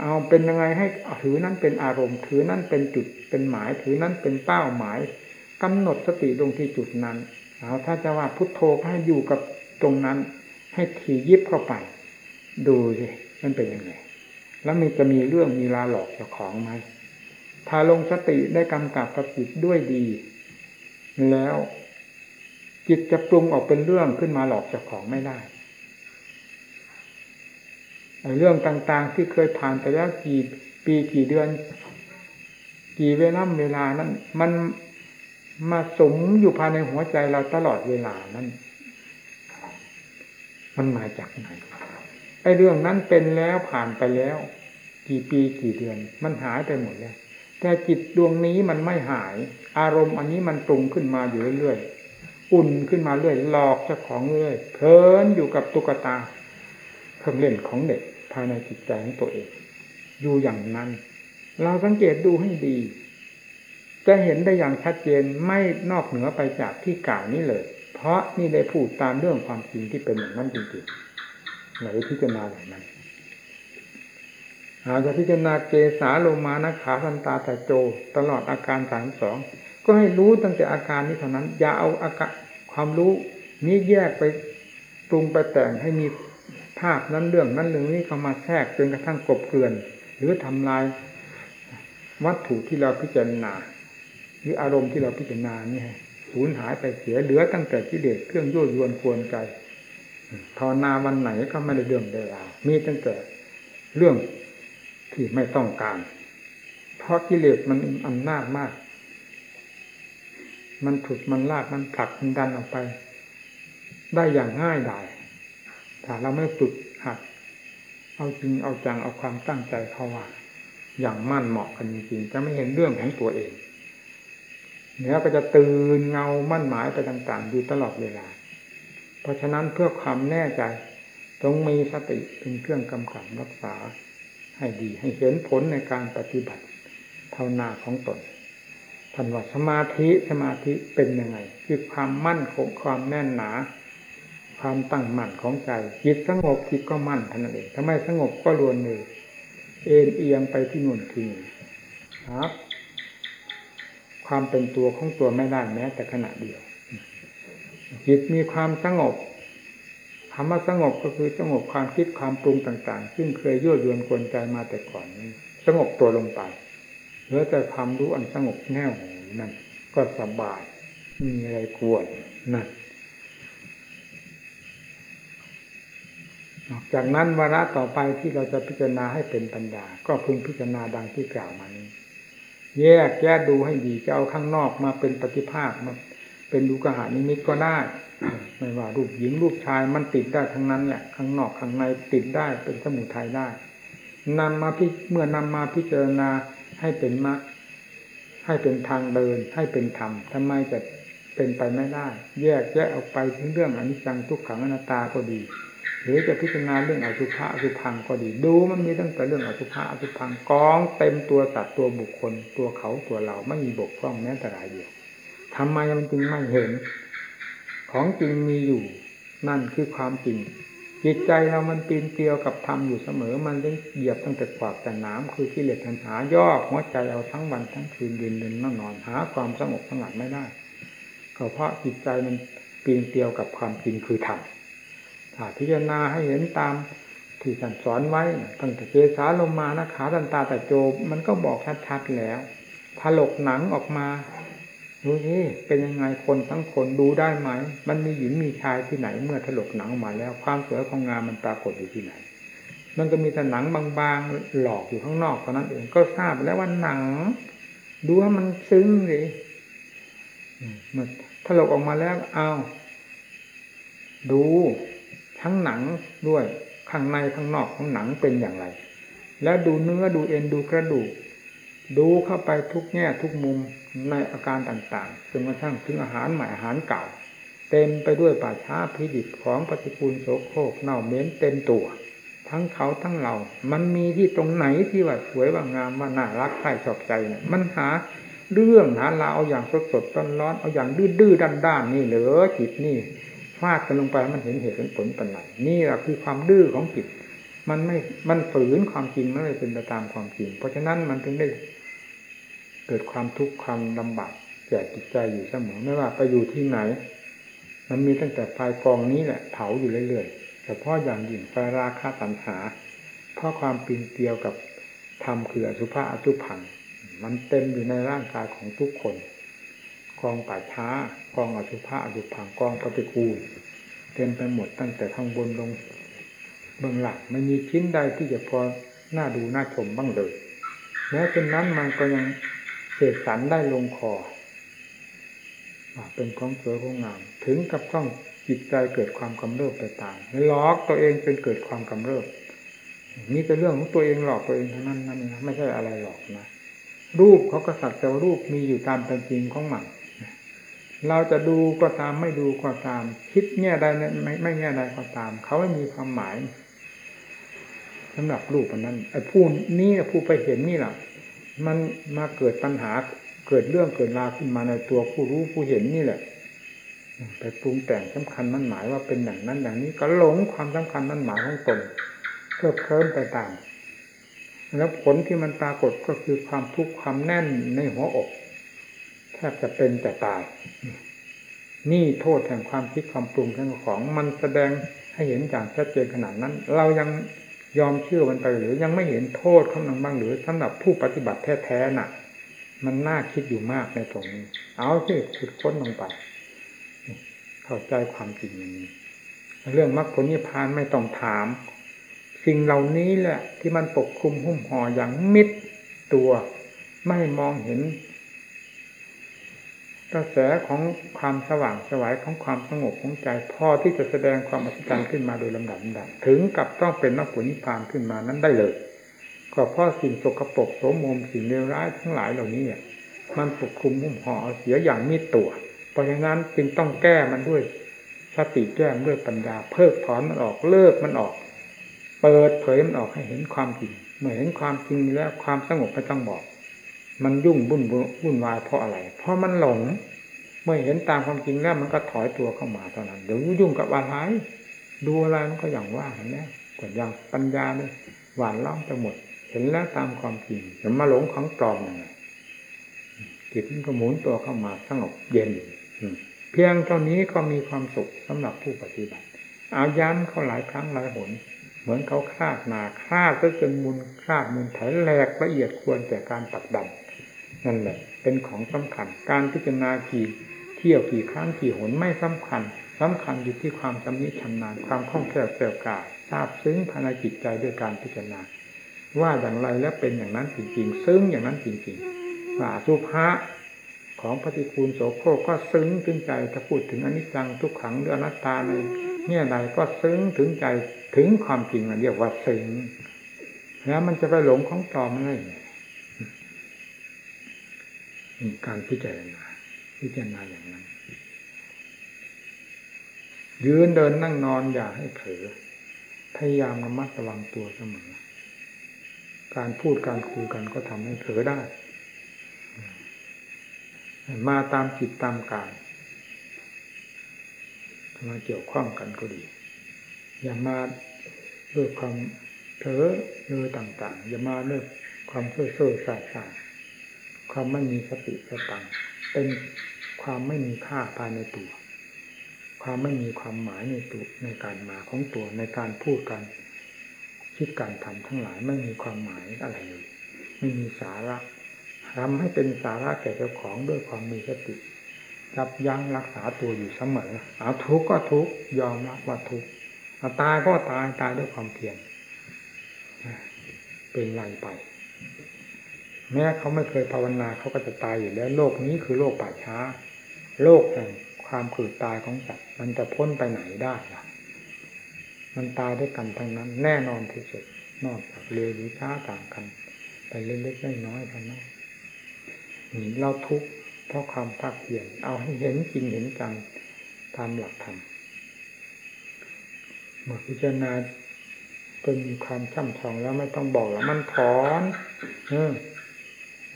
เอาเป็นยังไงให้ถือนั้นเป็นอารมณ์ ถือนั้นเป็นจุดเป็นหมาย ถือนั้นเป็นเป้าหมายกำหนดสติลงที่จุดนั้นเอาถ้าจะว่าพุทโธให้อยู่กับตรงนั้น ให้ถี่ยิบเข้าไป ดูสิมันเป็นยังไงแล้วมีจะมีเรื่องมีลาหลอกเจ้าของไหมถ้าลงสติได้กำกับกับจิตด้วยดี แล้ว จิตจะปรุงออกเป็นเรื่องขึ้นมาหลอกเจ้าของไม่ได้เรื่องต่างๆที่เคยผ่านไปแล้วกี่ปีกี่เดือน กี่เวลาเวลานั้น มันมาสมอยู่ภายในหัวใจเราตลอดเวลานั้น มันมาจากไหนไอ้เรื่องนั้นเป็นแล้วผ่านไปแล้ว กี่ปีกี่เดือน มันหายไปหมดแล้วแต่จิตดวงนี้มันไม่หาย อารมณ์อันนี้มันปรุงขึ้นมาอยู่เรื่อยๆ อุ่นขึ้นมาเรื่อยหลอกเจ้าของเรื่อยเพลินอยู่กับตุ๊กตาเครื่องเล่นของเด็กภายในจิตใจของตัวเอง อยู่อย่างนั้น เราสังเกตดูให้ดี จะเห็นได้อย่างชัดเจนไม่นอกเหนือไปจากที่กล่าวนี้เลย เพราะนี่ได้พูดตามเรื่องความจริงที่เป็นอย่างนั้นจริงๆไหนพิจารณาอย่างนั้นหากจะพิจารณาเกสาโลมานะขาสันตาตะโจ ตลอดอาการสามสองก็ให้รู้ตั้งแต่อาการนี้เท่านั้น อย่าเอาอาการ ความรู้นี้แยกไปปรุงไปแต่งให้มีภาพนั้นเรื่องนั้นเรื่องนี้เข้ามาแทรกจนกระทั่งกบเกลื่อน หรือทำลาย วัตถุที่เราพิจารณา หรืออารมณ์ที่เราพิจารณานี่สูญหายไปเสียเหลือตั้งแต่กิเลสเครื่องยั่วยวนกวนใจภาวนาวันไหนก็ไม่ได้เรื่องได้ราวมีตั้งแต่เรื่องที่ไม่ต้องการ เพราะกิเลสมันอำนาจมาก มันถุดมันลากมันผลักมันดันออกไป ได้อย่างง่ายดายถ้าเราไม่ฝึกหัด เอาจริงเอาจังเอาความตั้งใจเข้าว่าอย่างมั่นเหมาะกันจริงๆจะไม่เห็นเรื่องของตัวเองแล้วก็จะตื่นเงามั่นหมายไปต่างๆอยู่ตลอดเวลา เพราะฉะนั้นเพื่อความแน่ใจต้องมีสติเป็นเครื่องกำกับรักษาให้ดีให้เห็นผลในการปฏิบัติภาวนาของตน ท่านว่าสมาธิสมาธิเป็นยังไง คือความมั่นคงความแน่นหนา ความตั้งมั่นของใจจิตสงบจิตก็มั่นท่านเองถ้าไม่สงบก็รวนเลยเอ็นเอียงไปที่นู่นทีนี่ครับ ความเป็นตัวของตัวไม่ได้แม้แต่ขณะเดียวจิตมีความสงบคำว่าสงบก็คือสงบความคิดความปรุงต่าง ๆ ซึ่งเคยยั่วยวนกวนใจมาแต่ก่อนนี้สงบตัวลงไป เหลือแต่ความรู้อันสงบแน่วนั่นก็สบายมีอะไรกวนนั่นจากนั้นวาระต่อไปที่เราจะพิจารณาให้เป็นปัญญา ก็พึงพิจารณาดังที่กล่าวมานี้ แยกแยกดูให้ดีจะเอาข้างนอกมาเป็นปฏิภาคมาเป็นดูกหานิมิตก็ได้ ไม่ว่ารูปหญิงรูปชายมันติดได้ทั้งนั้นแหละข้างนอกข้างในติดได้เป็นสมุทัยได้นำมาพิเมื่อนำมาพิจารณา ให้เป็นมรรคให้เป็นทางเดิน ให้เป็นธรรมทำไมจะเป็นไปไม่ได้ แยกแยกออกไปถึงเรื่องอนิจจังทุกขังอนัตตาก็ดี หรือจะพิจารณาเรื่องอสุภะอสุพังก็ดี ดูมันมีตั้งแต่เรื่องอสุภะอสุพังกอง เต็มตัวสัตว์ตัวบุคคล ตัวเขาตัวเราไม่มีบกพร่องแม้แต่รายเดียวทำไมมันจึงไม่เห็น ของจริงมีอยู่นั่นคือความจริง จิตใจเรามันปีนเกลียวกับธรรมอยู่เสมอ มันเล่เหยียบตั้งแต่กวากแต่น้ำคือกิเลสทันหายอกหัวใจเอาทั้งวันทั้งคืนยืนเดินนั่งนอนหาความสงบสงัดไม่ได้ก็เพราะจิตใจมันปีนเกลียวกับความจริงคือธรรมถ้าพิจารณาให้เห็นตามที่สั่นสอนไว้ตั้งแต่เจสาลงมานะขาตันตาแต่โจมันก็บอกชัดๆแล้วถลกหนังออกมา ดูนี่เป็นยังไงคนทั้งคนดูได้ไหม มันมีหญิงมีชายที่ไหนเมื่อถลกหนังออกมาแล้ว ความสวยของงามมันปรากฏอยู่ที่ไหน มันก็มีแต่หนังบางๆหลอกอยู่ข้างนอกเท่านั้นเองก็ทราบแล้วว่าหนัง ดูว่ามันซึ้งเลยมันถลกออกมาแล้วเอาดูทั้งหนังด้วยข้างในข้างนอกของหนังเป็นอย่างไร แล้วดูเนื้อดูเอ็นดูกระดูก ดูเข้าไปทุกแง่ทุกมุม ในอาการต่างๆจนกระทั่งถึงอาหารใหม่อาหารเก่า เต็มไปด้วยป่าช้าพิดิบของปฏิกูลโสโครกเน่าเหม็นเต็มตัว ทั้งเขาทั้งเรา มันมีที่ตรงไหนที่ว่าสวยว่างามว่าน่ารักใครชอบใจเนี่ยมันหาเรื่องหาเราเอาอย่างสดสดร้อนร้อนเอาอย่างดื้อดื้อด้านด้านนี่เหรอจิตนี่ฟาดกันลงไปมันเห็นเหตุเห็นผลปัญญานี่แหละคือความดื้อของจิต มันไม่มันฝืนความจริงไม่เป็นไปตามความจริง เพราะฉะนั้นมันถึงได้ เกิดความทุกข์ความลำบากแก่จิตใจอยู่เสมอไม่ว่าไปอยู่ที่ไหน มันมีตั้งแต่ไฟกองนี้แหละเผาอยู่เรื่อยๆเฉพาะอย่างยิ่งไฟราคาตัณหา เพราะความปีนเกลียวกับธรรมคืออสุภะอสุพังมันเต็มอยู่ในร่างกายของทุกคนกองป่าช้ากองอสุภะอสุพังกองปฏิกูลเต็มไปหมดตั้งแต่ข้างบนลงเบื้องหลังไม่มีชิ้นใดที่จะพอหน้าดูหน่าชมบ้างเลยแม้เช่นนั้นมันก็ยัง เสกสรรได้ลงคอเป็นของสวยของงาม ถึงกับต้องจิตใจเกิดความกำเริบไปตามล้อกตัวเองเป็นเกิดความกำเริบนี่เป็นเรื่องของตัวเองหลอกตัวเองเท่านั้นนั่นนะไม่ใช่อะไรหรอกนะรูปเขาก็สักแต่ว่ารูปมีอยู่ตามเป็นจริงของมันเราจะดูก็ตามไม่ดูก็ตาม คิดแง่ใดไม่ไม่แง่ใดก็ตาม เขาไม่มีความหมายสำหรับรูปนั้นไอ้ผู้นี้ผู้ไปเห็นนี่แหละ มันมาเกิดปัญหาเกิดเรื่องเกิดราวขึ้นมาในตัวผู้รู้ผู้เห็นนี่แหละไปปรุงแต่งสำคัญมันหมายว่าเป็นอย่างนั้นอย่างนี้ก็หลงความสำคัญมันหมายของตนเพื่อเพิ่มไปตามแล้วผลที่มันปรากฏก็คือความทุกข์ความแน่นในหัวอกแทบจะเป็นแต่ตาย นี่โทษแห่งความคิดความปรุงทั้งของ มันแสดงให้เห็นอย่างชัดเจนขนาดนั้น เรายัง ยอมเชื่อมันไปหรือยังไม่เห็นโทษของมันบ้างหรือสำหรับผู้ปฏิบัติแท้ๆน่ะ มันน่าคิดอยู่มากในตรงนี้ เอาที่ขุดค้นลงไป เข้าใจความจริงอย่างนี้ เรื่องมรรคผลนิพพานไม่ต้องถาม สิ่งเหล่านี้แหละ ที่มันปกคลุมหุ้มห่ออย่างมิดตัว ไม่มองเห็น กระแสของความสว่างสวายของความสงบของใจพอที่จะแสดงความอัศจรรย์ขึ้นมาโดยลำดับลำดับถึงกับต้องเป็นมรรคผลนิพพานขึ้นมานั้นได้เลย ก็เพราะสิ่งสกปรกโสมมสิ่งเลวร้ายทั้งหลายเหล่านี้มันปกคลุมหุ้มห่อเสียอย่างมิดตัว เพราะฉะนั้นจึงต้องแก้มันด้วยสติแก้ด้วยปัญญา เพิกถอนมันออกเลิกมันออก เปิดเผยมันออกให้เห็นความจริงเมื่อเห็นความจริงแล้วความสงบไม่ต้องบอก มันยุ่งบุ่นวุ่นวายเพราะอะไร เพราะมันหลง เมื่อเห็นตามความจริงแล้วมันก็ถอยตัวเข้ามาเท่านั้น เดี๋ยวยุ่งกับอะไรดูอะไรมันก็อย่างว่าเห็นไหมแต่อย่างปัญญาเนี่ยหวานล้อมไปหมด เห็นแล้วตามความจริงจะมาหลงของปลอมยังไงจิตมันก็หมุนตัวเข้ามาสงบเย็นเพียงเท่านี้ก็มีความสุขสำหรับผู้ปฏิบัติเอาย้ำเขาหลายครั้งหลายหน เหมือนเขาคาดนาคาดก็จนมุนคาดมุนไถแหลกละเอียดควรแต่การตัดดัน นั่นแหละ เป็นของสำคัญ การพิจารณาขี่เที่ยวกี่ครั้งกี่หนไม่สำคัญสำคัญอยู่ที่ความชำนิชำนาญความคล่องแคล่วแกล้วกล้าทราบซึ้งภายในจิตใจด้วยการพิจารณา ว่าอย่างไรแล้วเป็นอย่างนั้นจริงๆ ซึ้งอย่างนั้นจริงๆว่าสุภาของปฏิคูลโสโครก็ซึ้งถึงใจถ้าพูดถึงอนิจจังทุกขังหรืออนัตตาในเนี่ยใดก็ซึ้งถึงใจถึงความจริงเรียกว่าซึ้งแล้วมันจะไปหลงของปลอมไม่ การพิจารณาพิจารณาอย่างนั้น ยืนเดินนั่งนอนอย่าให้เผลอพยายามระมัดระวังตัวเสมอการพูดการคุยกันก็ทำให้เผลอได้ มาตามจิตตามกายมาเกี่ยวข้องกันก็ดี อย่ามาด้วยความเผลอเรือต่าง ๆ อย่ามาด้วยความเซ่อเซ่อสาสา ความไม่มีสติสตังเป็นความไม่มีค่าภายในตัว ความไม่มีความหมายในตัวในการมาของตัวในการพูดกันคิดการทำทั้งหลายไม่มีความหมายอะไรเลยไม่มีสาระทำให้เป็นสาระแก่เจ้าของด้วยความมีสติจับยั้งรักษาตัวอยู่เสมอเอาทุกข์ก็ทุกข์ยอมรับว่าทุกข์ตายก็ตายตายด้วยความเพียรเป็นไรไป แม้เขาไม่เคยภาวนาเขาก็จะตายอยู่แล้ว โลกนี้คือโลกป่าช้า โลกแห่งความขืดตายของสัตว์มันจะพ้นไปไหนได้ล่ะ มันตายด้วยกันทั้งนั้น แน่นอนที่สุดนอกจากเร็วหรือช้าต่างกัน ไปเล็กๆน้อยๆเท่านั้นนี่เราทุกข์เพราะความภาคเพียรเอาให้เห็นจริงเห็นจังตามหลักธรรมเมื่อพิจารณาจนมีความช่ำชองแล้วไม่ต้องบอกแล้วมันถอน เออ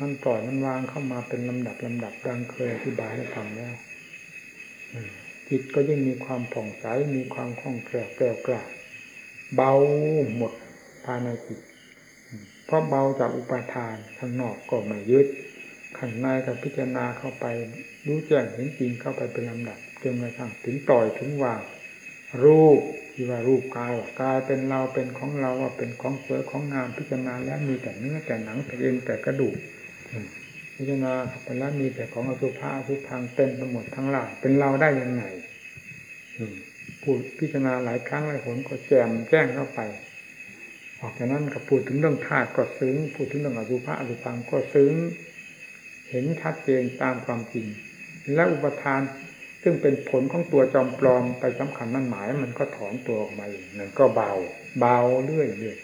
มันปล่อยมันวางเข้ามาเป็นลำดับลำดับดังเคยอธิบายให้ฟังแล้วจิตก็ยิ่งมีความผ่องใสมีความคล่องแคล่วแกล้วกล้าเบาหมดภายในจิตเพราะเบาจากอุปาทานข้างนอกก็ไม่ยึดข้างในก็พิจารณาเข้าไปรู้แจ้งเห็นจริงเข้าไปเป็นลำดับจนกระทั่งถึงปล่อยถึงวาง รูปที่ว่ารูปกายว่ากายเป็นเราเป็นของเราว่าเป็นของสวยของงามพิจารณาแล้วมีแต่เนื้อแต่หนังแต่เอ็นแต่กระดูก พิจารณาไปแล้วมีแต่ของอสุภะอสุพังเต็มไปหมดทั้งหลายเป็นเราได้ยังไงพูดพิจารณาหลายครั้งหลายหนก็แจมแจ้งเข้าไป ออกจากนั้นก็พูดถึงเรื่องธาตุก็ซึ้งพูดถึงเรื่องอสุภะอสุพังก็ซึ้ง เห็นชัดเจนตามความจริง และอุปทานซึ่งเป็นผลของตัวจอมปลอมไปสำคัญนั่นหมาย มันก็ถอนตัวออกมาเองนั่นก็เบา เบาเรื่อยเรื่อย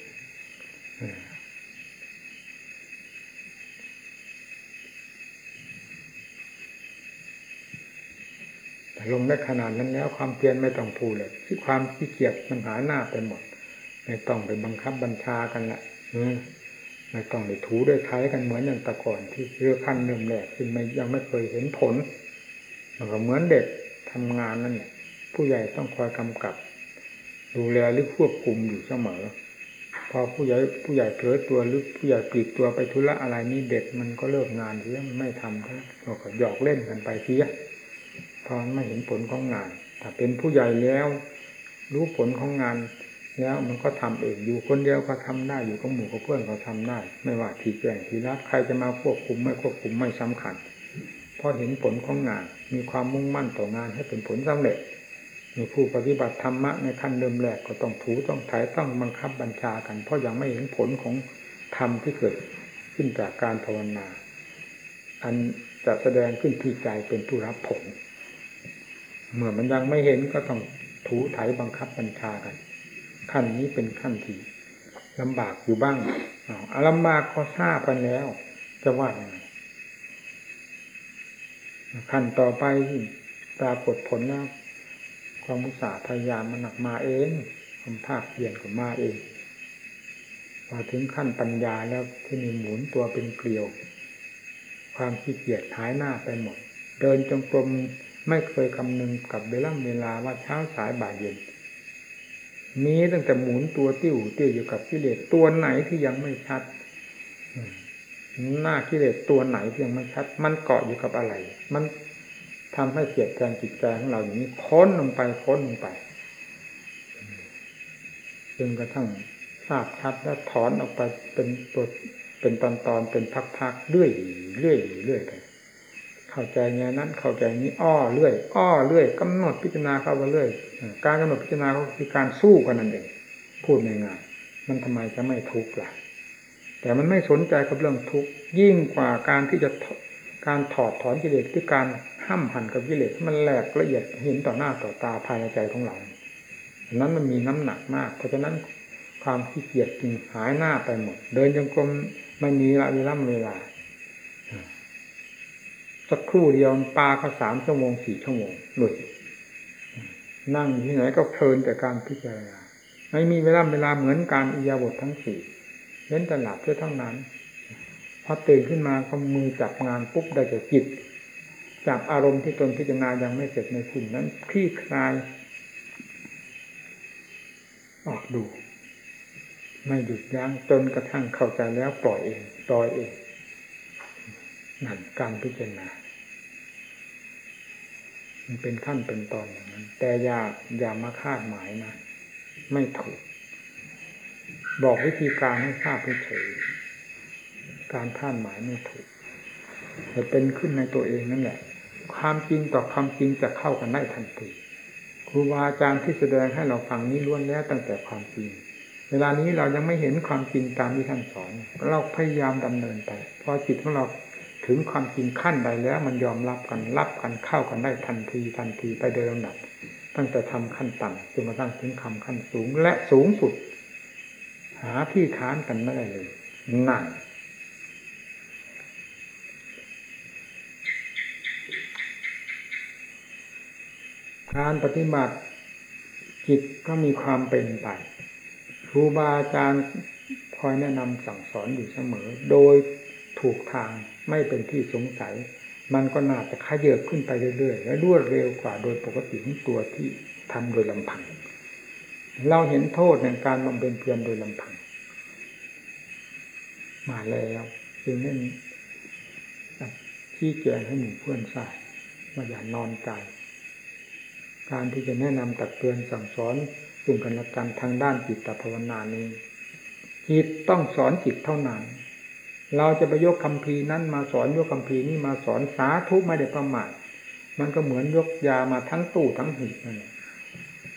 ลงได้ขนาดนั้นแล้วความเพียรไม่ต้องพูดเลยที่ความขี้เกียจมันหาหน้าไปหมด ไม่ต้องไปบังคับบัญชากันละไม่ต้องไปถูด้วยไทยกันเหมือนอย่างแต่ก่อนที่เรือขั้นเริ่มแรกซึ่งไม่ยังไม่เคยเห็นผลมันก็เหมือนเด็กทำงานนั่นแหละผู้ใหญ่ต้องคอยกำกับ ดูแลหรือควบคุมอยู่เสมอพอผู้ใหญ่ผู้ใหญ่เผลอตัวหรือผู้ใหญ่ปลีกตัวไปธุระอะไรนี่เด็กมันก็เลิกงานเสียไม่ทำก็หยอกเล่นกันไปเสีย พอไม่เห็นผลของงานถ้าเป็นผู้ใหญ่แล้ว รู้ผลของงาน แล้วมันก็ทำเองอยู่คนเดียวก็ทำได้อยู่กับหมู่กับเพื่อนก็ทำได้ ไม่ว่าทีแจ้งทีรับใครจะมาควบคุมไม่ควบคุมไม่สำคัญเพอเห็นผลของงาน มีความมุ่งมั่นต่องานให้เป็นผลสำเร็จมีผู้ปฏิบัติธรรมะในขั้นเริ่มแรกก็ต้องถูต้องถ่ายต้องบังคับบัญชากัน เพราะยังไม่เห็นผลของธรรมที่เกิดขึ้นจากการภาวนา อันจะแสดงขึ้นที่ใจเป็นผู้รับผล เมื่อมันยังไม่เห็นก็ต้องถูถ่ายบังคับบัญชากัน ขั้นนี้เป็นขั้นที่ลำบากอยู่บ้างอาลำบากก็ทราบกันแล้ว จะว่าอย่างไรขั้นต่อไปปรากฏผลแล้วความมุสาพยายามมันหนักมาเองความภาคเปลี่ยนก็มาเองพอถึงขั้นปัญญาแล้วที่มีหมุนตัวเป็นเกลียว ความขี้เกียจหายหน้าไปหมด เดินจงกรม ไม่เคยคำนึงกับเวลาเวลาว่าเช้าสายบ่ายเย็น มีตั้งแต่หมุนตัวติ้วติ้วอยู่กับกิเลสตัวไหนที่ยังไม่ชัดหน้ากิเลสตัวไหนที่ยังไม่ชัด มันเกาะอยู่กับอะไร มันทำให้เกียดแกงจิตใจของเราอย่างนี้ค้นลงไปค้นลงไปจนกระทั่งทราบชัดแล้วถอนออกไปเป็นตัวเป็นตอนตอนเป็นพักๆเรื่อยเรื่อยเรื่อยไป เข้าใจไงนั้นเข้าใจนี้อ้อเรื่อย อ้อเรื่อยกำหนดพิจารณาเข้าไปเรื่อย การกำหนดพิจารณาก็คือการสู้กันนั่นเองพูดง่ายๆมันทำไมจะไม่ทุกข์ล่ะ แต่มันไม่สนใจกับเรื่องทุกข์ยิ่งกว่าการที่จะการถอดถอนกิเลสที่การห้ามหันกับกิเลสมันแหลกละเอียดเห็นต่อหน้าต่อตาภายในใจของเรานั้นมันมีน้ำหนักมาก เพราะฉะนั้นความขี้เกียจจึงหายหน้าไปหมด เดินจงกรมไม่มีละเวลาเวลา สักครู่เดียวปลาก็สามชั่วโมงสี่ชั่วโมงหลุดนั่งที่ไหนก็เพลินแต่การพิจารณาไม่มีเวลาเวลาเหมือนการอิยาบททั้งสี่เล่นตลาดเพื่อทั้งนั้นพอตื่นขึ้นมาก็มือจับงานปุ๊บได้แต่จิตจับอารมณ์ที่ตนพิจารณายังไม่เสร็จในสิ่งนั้นคลี่คลาย ออกดู ไม่หยุดยั้งจนกระทั่งเข้าใจแล้วปล่อยเองปล่อยเอง นั่นการพิจารณา มันเป็นขั้นเป็นตอนอย่างนั้น แต่อย่าอย่ามาคาดหมายนะ ไม่ถูก บอกวิธีการให้ทราบเฉยการคาดหมายไม่ถูกจะเป็นขึ้นในตัวเองนั่นแหละ ความจริงต่อความจริงจะเข้ากันได้ทันทีครูบาอาจารย์ที่แสดงให้เราฟังนี้ล้วนแล้วตั้งแต่ความจริง เวลานี้เรายังไม่เห็นความจริงตามที่ท่านสอน เราพยายามดำเนินไป พอจิตของเรา ถึงความจริงขั้นใดแล้วมันยอมรับกันรับกันเข้ากันได้ทันทีทันทีไปโดยลำดับตั้งแต่ทำขั้นต่ำจนมาตั้งถึงคำขั้นสูงและสูงสุด หาที่ค้านกันไม่ได้เลยนั่นการปฏิบัติจิตก็มีความเป็นไปครูบาอาจารย์คอยแนะนำสั่งสอนอยู่เสมอ โดยถูกทาง ไม่เป็นที่สงสัย มันก็น่าจะขยเยอะขึ้นไปเรื่อยๆ และรวดเร็วกว่าโดยปกติของตัวที่ทำโดยลำพัง เราเห็นโทษในการบำเพ็ญเพียรโดยลำพัง มาแล้วจึงได้ที่แจงให้หมู่เพื่อนทราบว่าอย่านอนใจการที่จะแนะนำตักเตือนสั่งสอนซึ่งกันและกันทางด้านจิตภาวนานี้จิตต้องสอนจิตเท่านั้น เราจะไปยกคำพีนั้นมาสอนยกคำพีนี้มาสอนสาธุไม่ได้ประมาทมันก็เหมือนยกยามาทั้งตู้ทั้งหีบนั่น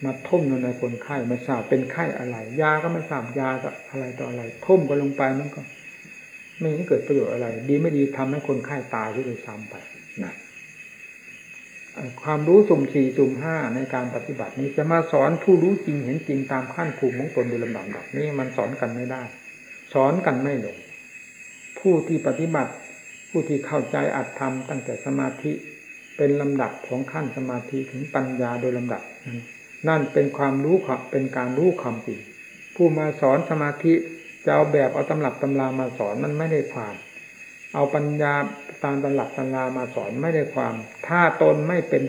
มาทุ่มลงในคนไข้ไม่ทราบเป็นไข้อะไร ยาก็ไม่ทราบยาอะไรต่ออะไรทุ่มก็ลงไปมันก็ ไม่เห็นเกิดประโยชน์อะไร ดีไม่ดีทำให้คนไข้ตายที่โดยซ้ำไปนะความรู้สุ่มสี่สุ่มห้าในการปฏิบัตินี้จะมาสอนผู้รู้จริงเห็นจริงตามขั้นภูมิของตนโดยลำดับแบบนี้มันสอนกันไม่ได้ สอนกันไม่ลง ผู้ที่ปฏิบัติ ผู้ที่เข้าใจอัตธรรมตั้งแต่สมาธิเป็นลำดับของขั้นสมาธิถึงปัญญาโดยลำดับ นั่นเป็นความรู้เป็นการรู้ความจริงผู้มาสอนสมาธิจะเอาแบบเอาตำรับตำรามาสอนมันไม่ได้ความ เอาปัญญาตามตำรับตำรามาสอนไม่ได้ความ ถ้าตนไม่เป็น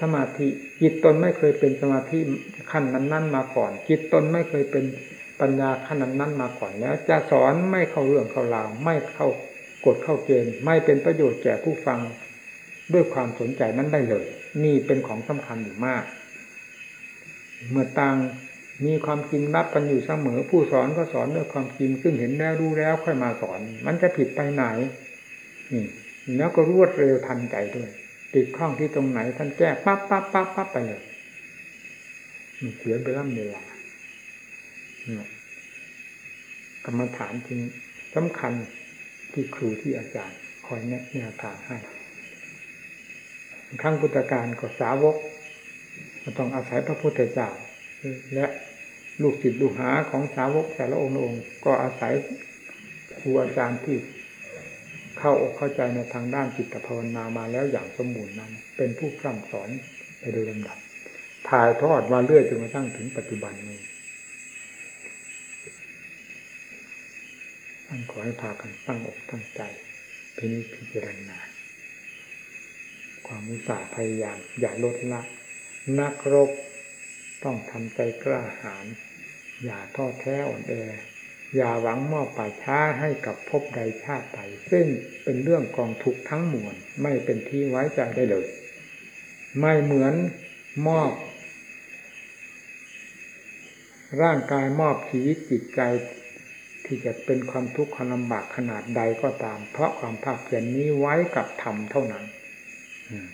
สมาธิจิตตนไม่เคยเป็นสมาธิขั้นนั้นนั้นมาก่อน จิตตนไม่เคยเป็น ปัญญาขั้นนั้นนั้นมาก่อนแล้วจะสอนไม่เข้าเรื่องเข้าราว ไม่เข้ากฎเข้าเกณฑ์ไม่เป็นประโยชน์แก่ผู้ฟัง ด้วยความสนใจนั้นได้เลย นี่เป็นของสำคัญอยู่มาก เมื่อต่างมีความจริงรับกันอยู่เสมอ ผู้สอนก็สอนด้วยความจริงซึ่งเห็นแล้วรู้แล้วค่อยมาสอน มันจะผิดไปไหนนี่แล้วก็รวดเร็วทันใจด้วย ติดข้องที่ตรงไหนท่านแก้ปั๊บปั๊บปั๊บปั๊บไปเลยเสียไปร่ำเวลา กรรมฐานจริงสำคัญที่ครูที่อาจารย์ คอยแนะแนวทางให้ครั้งพุทธการก็สาวกต้องอาศัยพระพุทธเจ้าและลูกศิษย์ลูกหาของสาวกแต่ละองค์องค์ ก็อาศัยครูอาจารย์ที่เข้าอกเข้าใจในทางด้านจิตภาวนามาแล้วอย่างสมบูรณ์นั้น เป็นผู้พร่ำสอนไปโดยลำดับถ่ายทอดมาเรื่อยจนกระทั่งถึงปัจจุบันนี้ ท่านขอให้พากันตั้งอกตั้งใจพินิจพิจารณาความมุสาพยายาม อย่าลดละ นักรบต้องทำใจกล้าหาญอย่าท้อแท้อ่อนแออย่าหวังมอบป่าช้าให้กับภพใดชาติใดซึ่งเป็นเรื่องกองทุกทั้งมวลไม่เป็นที่ไว้ใจได้เลย ไม่เหมือนมอบ ร่างกายมอบชีวิตจิตใจ ที่จะเป็นความทุกข์ความลำบากขนาดใดก็ตาม เพราะความภาคเพียรนนี้ไว้กับธรรมเท่านั้น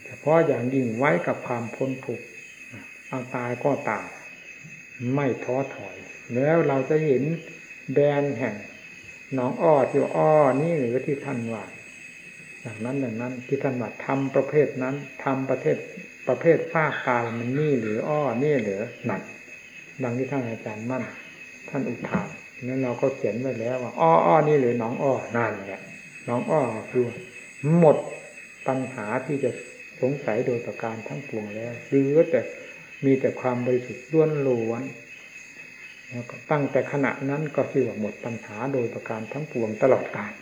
เฉพาะอย่างยิ่งไว้กับความพ้นทุกข์เอาตายก็ตายไม่ท้อถอย แล้วเราจะเห็นแดนแห่งหนองอ้อที่อ้อนี่หรือที่ท่านว่าอย่างนั้นอย่างนั้นที่ท่านว่าทำประเภทนั้นทำประเภทประเภทฝ้ากายมันนี่หรืออ้อนี่หรือหนักดังที่ท่านอาจารย์มั่น ท่านอุทาน นั้นเราก็เขียนไว้แล้วว่าอ้ออ้อนี่หรือหนองอ้อนั่นแหละหนองอ้อคือหมดปัญหาที่จะสงสัยโดยประการทั้งปวงแล้วหรือแต่มีแต่ความบริสุทธิ์ล้วนล้วนแล้วก็ตั้งแต่ขณะนั้นก็คือว่าหมดปัญหาโดยประการทั้งปวงตลอดกาล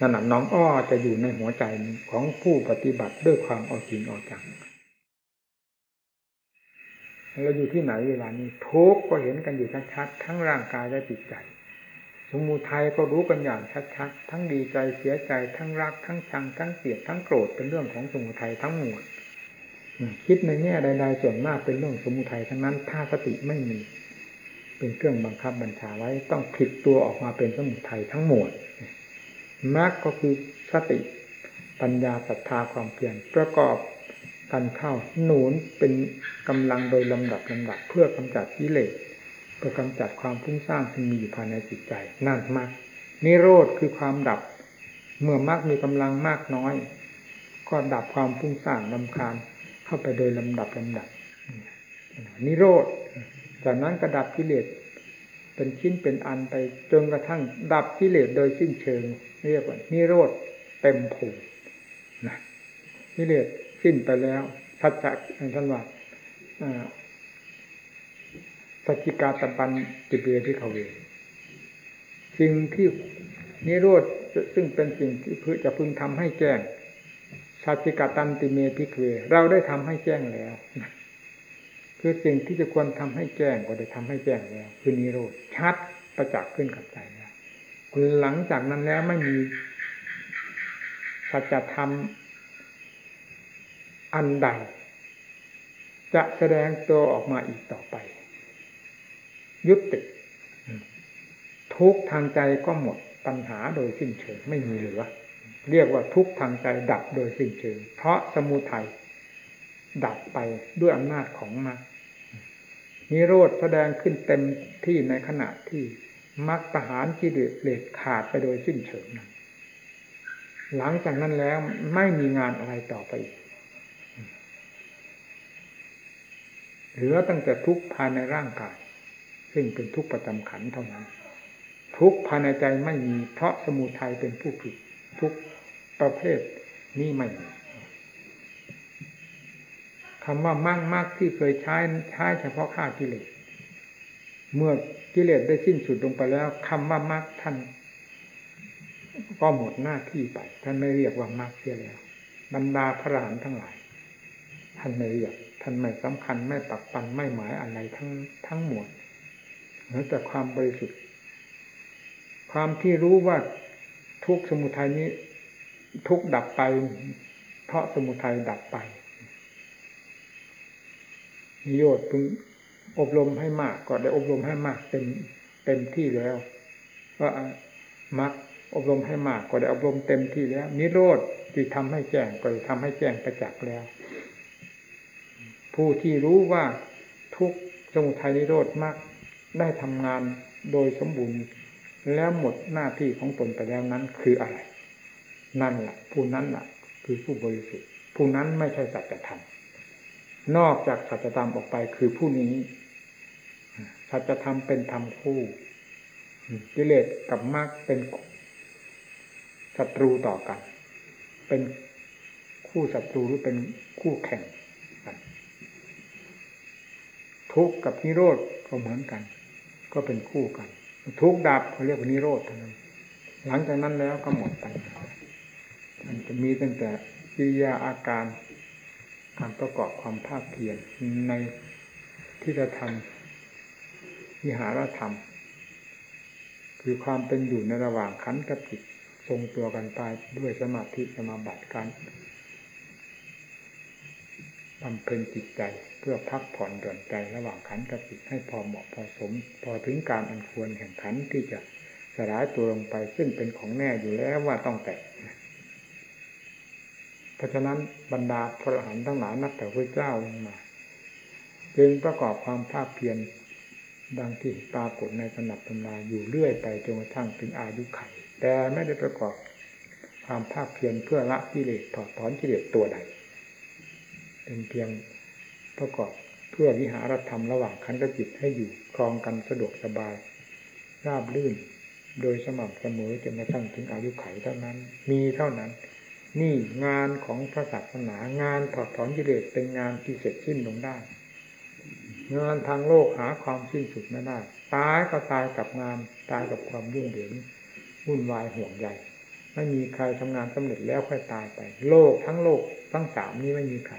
นั่นน้องอ้อจะอยู่ในหัวใจของผู้ปฏิบัติด้วยความเอาจริงเอาจัง เราอยู่ที่ไหนเวลานี้ทุกก็เห็นกันอยู่ชัดๆทั้งร่างกายและจิตใจ สมุทัยก็รู้กันอย่างชัดๆทั้งดีใจเสียใจทั้งรัก ทั้งชังทั้งเกลียดทั้งโกรธเป็นเรื่องของสมุทัยทั้งหมดคิดในแง่ใดๆส่วนมากเป็นเรื่องสมุทัยทั้งนั้นถ้าสติไม่มี เป็นเครื่องบังคับบัญชาไว้ต้องผิดตัวออกมาเป็นสมุทัยทั้งหมดมรรคก็คือสติปัญญาศรัทธาความเพียรประกอบ กันเข้าหนุนเป็นกำลังโดยลำดับลำดับเพื่อกำจัดกิเลสเพื่อกำจัดความฟุ้งซ่านที่มีอยู่ภายในจิตใจนั่นมากนิโรธคือความดับ เมื่อมรรคมีกำลังมากน้อย ก็ดับความฟุ้งซ่านลำคาญเข้าไปโดยลำดับลำดับ นิโรธจากนั้นก็ดับกิเลสเป็นชิ้นเป็นอันไปจนกระทั่ง ดับกิเลสโดยสิ้นเชิง เรียกว่านิโรธเต็มภูมินะกิเลส สิ้นไปแล้วทัศน์ท่านว่าสัจจิกาตปันจิเบที่เขาเวสิ่งที่นิโรธซึ่งเป็นสิ่งที่พจะพึงทำให้แจ้งสัจจิกาตันติเมพิเวเราได้ทำให้แจ้งแล้ว คือสิ่งที่จะควรทำให้แจ้งก็ได้ทำให้แจ้งแล้ว คือนิโรธชัดประจักษ์ขึ้นกับใจแล้วหลังจากนั้นแล้วไม่มีสัจธรรม อันใด จะแสดงตัวออกมาอีกต่อไป ยุติ ทุกทางใจก็หมดปัญหาโดยสิ้นเชิงไม่มีเหลือเรียกว่าทุกทางใจดับโดยสิ้นเชิงเพราะสมุทัยดับไปด้วยอำนาจของมรรคนิโรธแสดงขึ้นเต็มที่ในขณะที่มรรคประหารกิเลสขาดไปโดยสิ้นเชิงนั้นหลังจากนั้นแล้วไม่มีงานอะไรต่อไปอีก เหลือตั้งแต่ทุกภายในร่างกาย ซึ่งเป็นทุกประจำขันเท่านั้น ทุกภายในใจไม่มี เพราะสมุทัยเป็นผู้ผิด ทุกประเภทนี้ไม่มีคำว่ามั่งมากที่เคยใช้ใช้เฉพาะฆ่ากิเลส เมื่อกิเลสได้สิ้นสุดลงไปแล้วคำว่ามรรคท่าน ก็หมดหน้าที่ไป ท่านไม่เรียกว่ามรรคเสียแล้วบรรดาพระอรหันทั้งหลาย ท่านไม่เรียก ท่านไม่สำคัญไม่ปักปันไม่หมายอะไรทั้งทั้งหมดเหลือแต่ความบริสุทธิ์ ความที่รู้ว่าทุกสมุทัยนี้ ทุกดับไป เพราะสมุทัยดับไปนิโยชน์พึงอบรมให้มากก็ได้อบรมให้มากเต็มเต็มที่แล้วว่ามักอบรมให้มากก็ได้อบรมเต็มที่แล้ว นิโรธที่ทำให้แจ้งก็ทำให้แจ้งประจักษ์แล้ว ผู้ที่รู้ว่าทุกสมุทัยนิโรธมากได้ทำงานโดยสมบูรณ์ แล้วหมดหน้าที่ของตนไปแล้วนั้นคืออะไร นั่นแหละผู้นั้นแหละคือผู้บริสุทธิ์ ผู้นั้นไม่ใช่สัจธรรมนอกจากสัจธรรมออกไปคือผู้นี้สัจธรรมเป็นธรรมคู่กิเลสกับมรรคเป็นศัตรูต่อกัน เป็นคู่ศัตรูหรือเป็นคู่แข่ง ทุกข์กับนิโรธก็เหมือนกัน ก็เป็นคู่กัน ทุกข์ดับเขาเรียกว่านิโรธเท่านั้น หลังจากนั้นแล้วก็หมดไปมันจะมีตั้งแต่กิริยาอาการการประกอบความภาคเพียรในที่จะทำวิหารธรรม คือความเป็นอยู่ในระหว่างขันกับจิตทรงตัวกันไปด้วยสมาธิสมาบัติการ บำเพ็ญจิตใจเพื่อพักผ่อนหย่อนใจระหว่างขันกับจิตให้พอเหมาะพอสม พอถึงการอันควรแห่งขันที่จะสลายตัวลงไปซึ่งเป็นของแน่อยู่แล้วว่าต้องแตกเพราะฉะนั้นบรรดาพระอรหันต์ทั้งหลายนับแต่พระเจ้าลงมา จึงประกอบความภาคเพียรดังที่ปรากฏในสนับตำราอยู่เรื่อยไปจนกระทั่งถึงอายุไขแต่ไม่ได้ประกอบความภาคเพียรเพื่อละกิเลสถอดถอนกิเลสตัวใด เป็นเพียงประกอบเพื่อวิหารธรรมระหว่างขันธ์จิตให้อยู่ครองกันสะดวกสบาย ราบลื่น โดยสม่ำเสมอจนกระทั่งถึงอายุไขเท่านั้น มีเท่านั้น นี่งานของพระศาสนางานถอดถอนกิเลสเป็นงานที่เสร็จสิ้นลงได้ งานทางโลกหาความสิ้นสุดไม่ได้ตายก็ตายกับงานตายกับความยุ่งเหยิงวุ่นวายห่วงใยไม่มีใครทำงานสำเร็จแล้วค่อยตายไป โลกทั้งโลกทั้งสามนี้ไม่มีใคร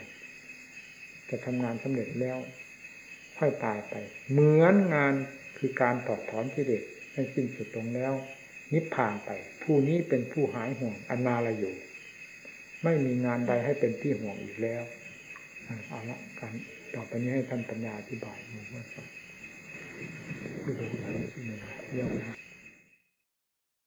จะทำงานสำเร็จแล้ว ค่อยตายไป เหมือนงานคือการถอดถอนกิเลสให้สิ้นสุดลงแล้ว นิพพานไป ผู้นี้เป็นผู้หายห่วงอนาลโยไม่มีงานใดให้เป็นที่ห่วงอีกแล้วเอาละการต่อไปนี้ให้ท่านปัญญาอธิบายมาว่าสักเรื่องที่หนเรื่อง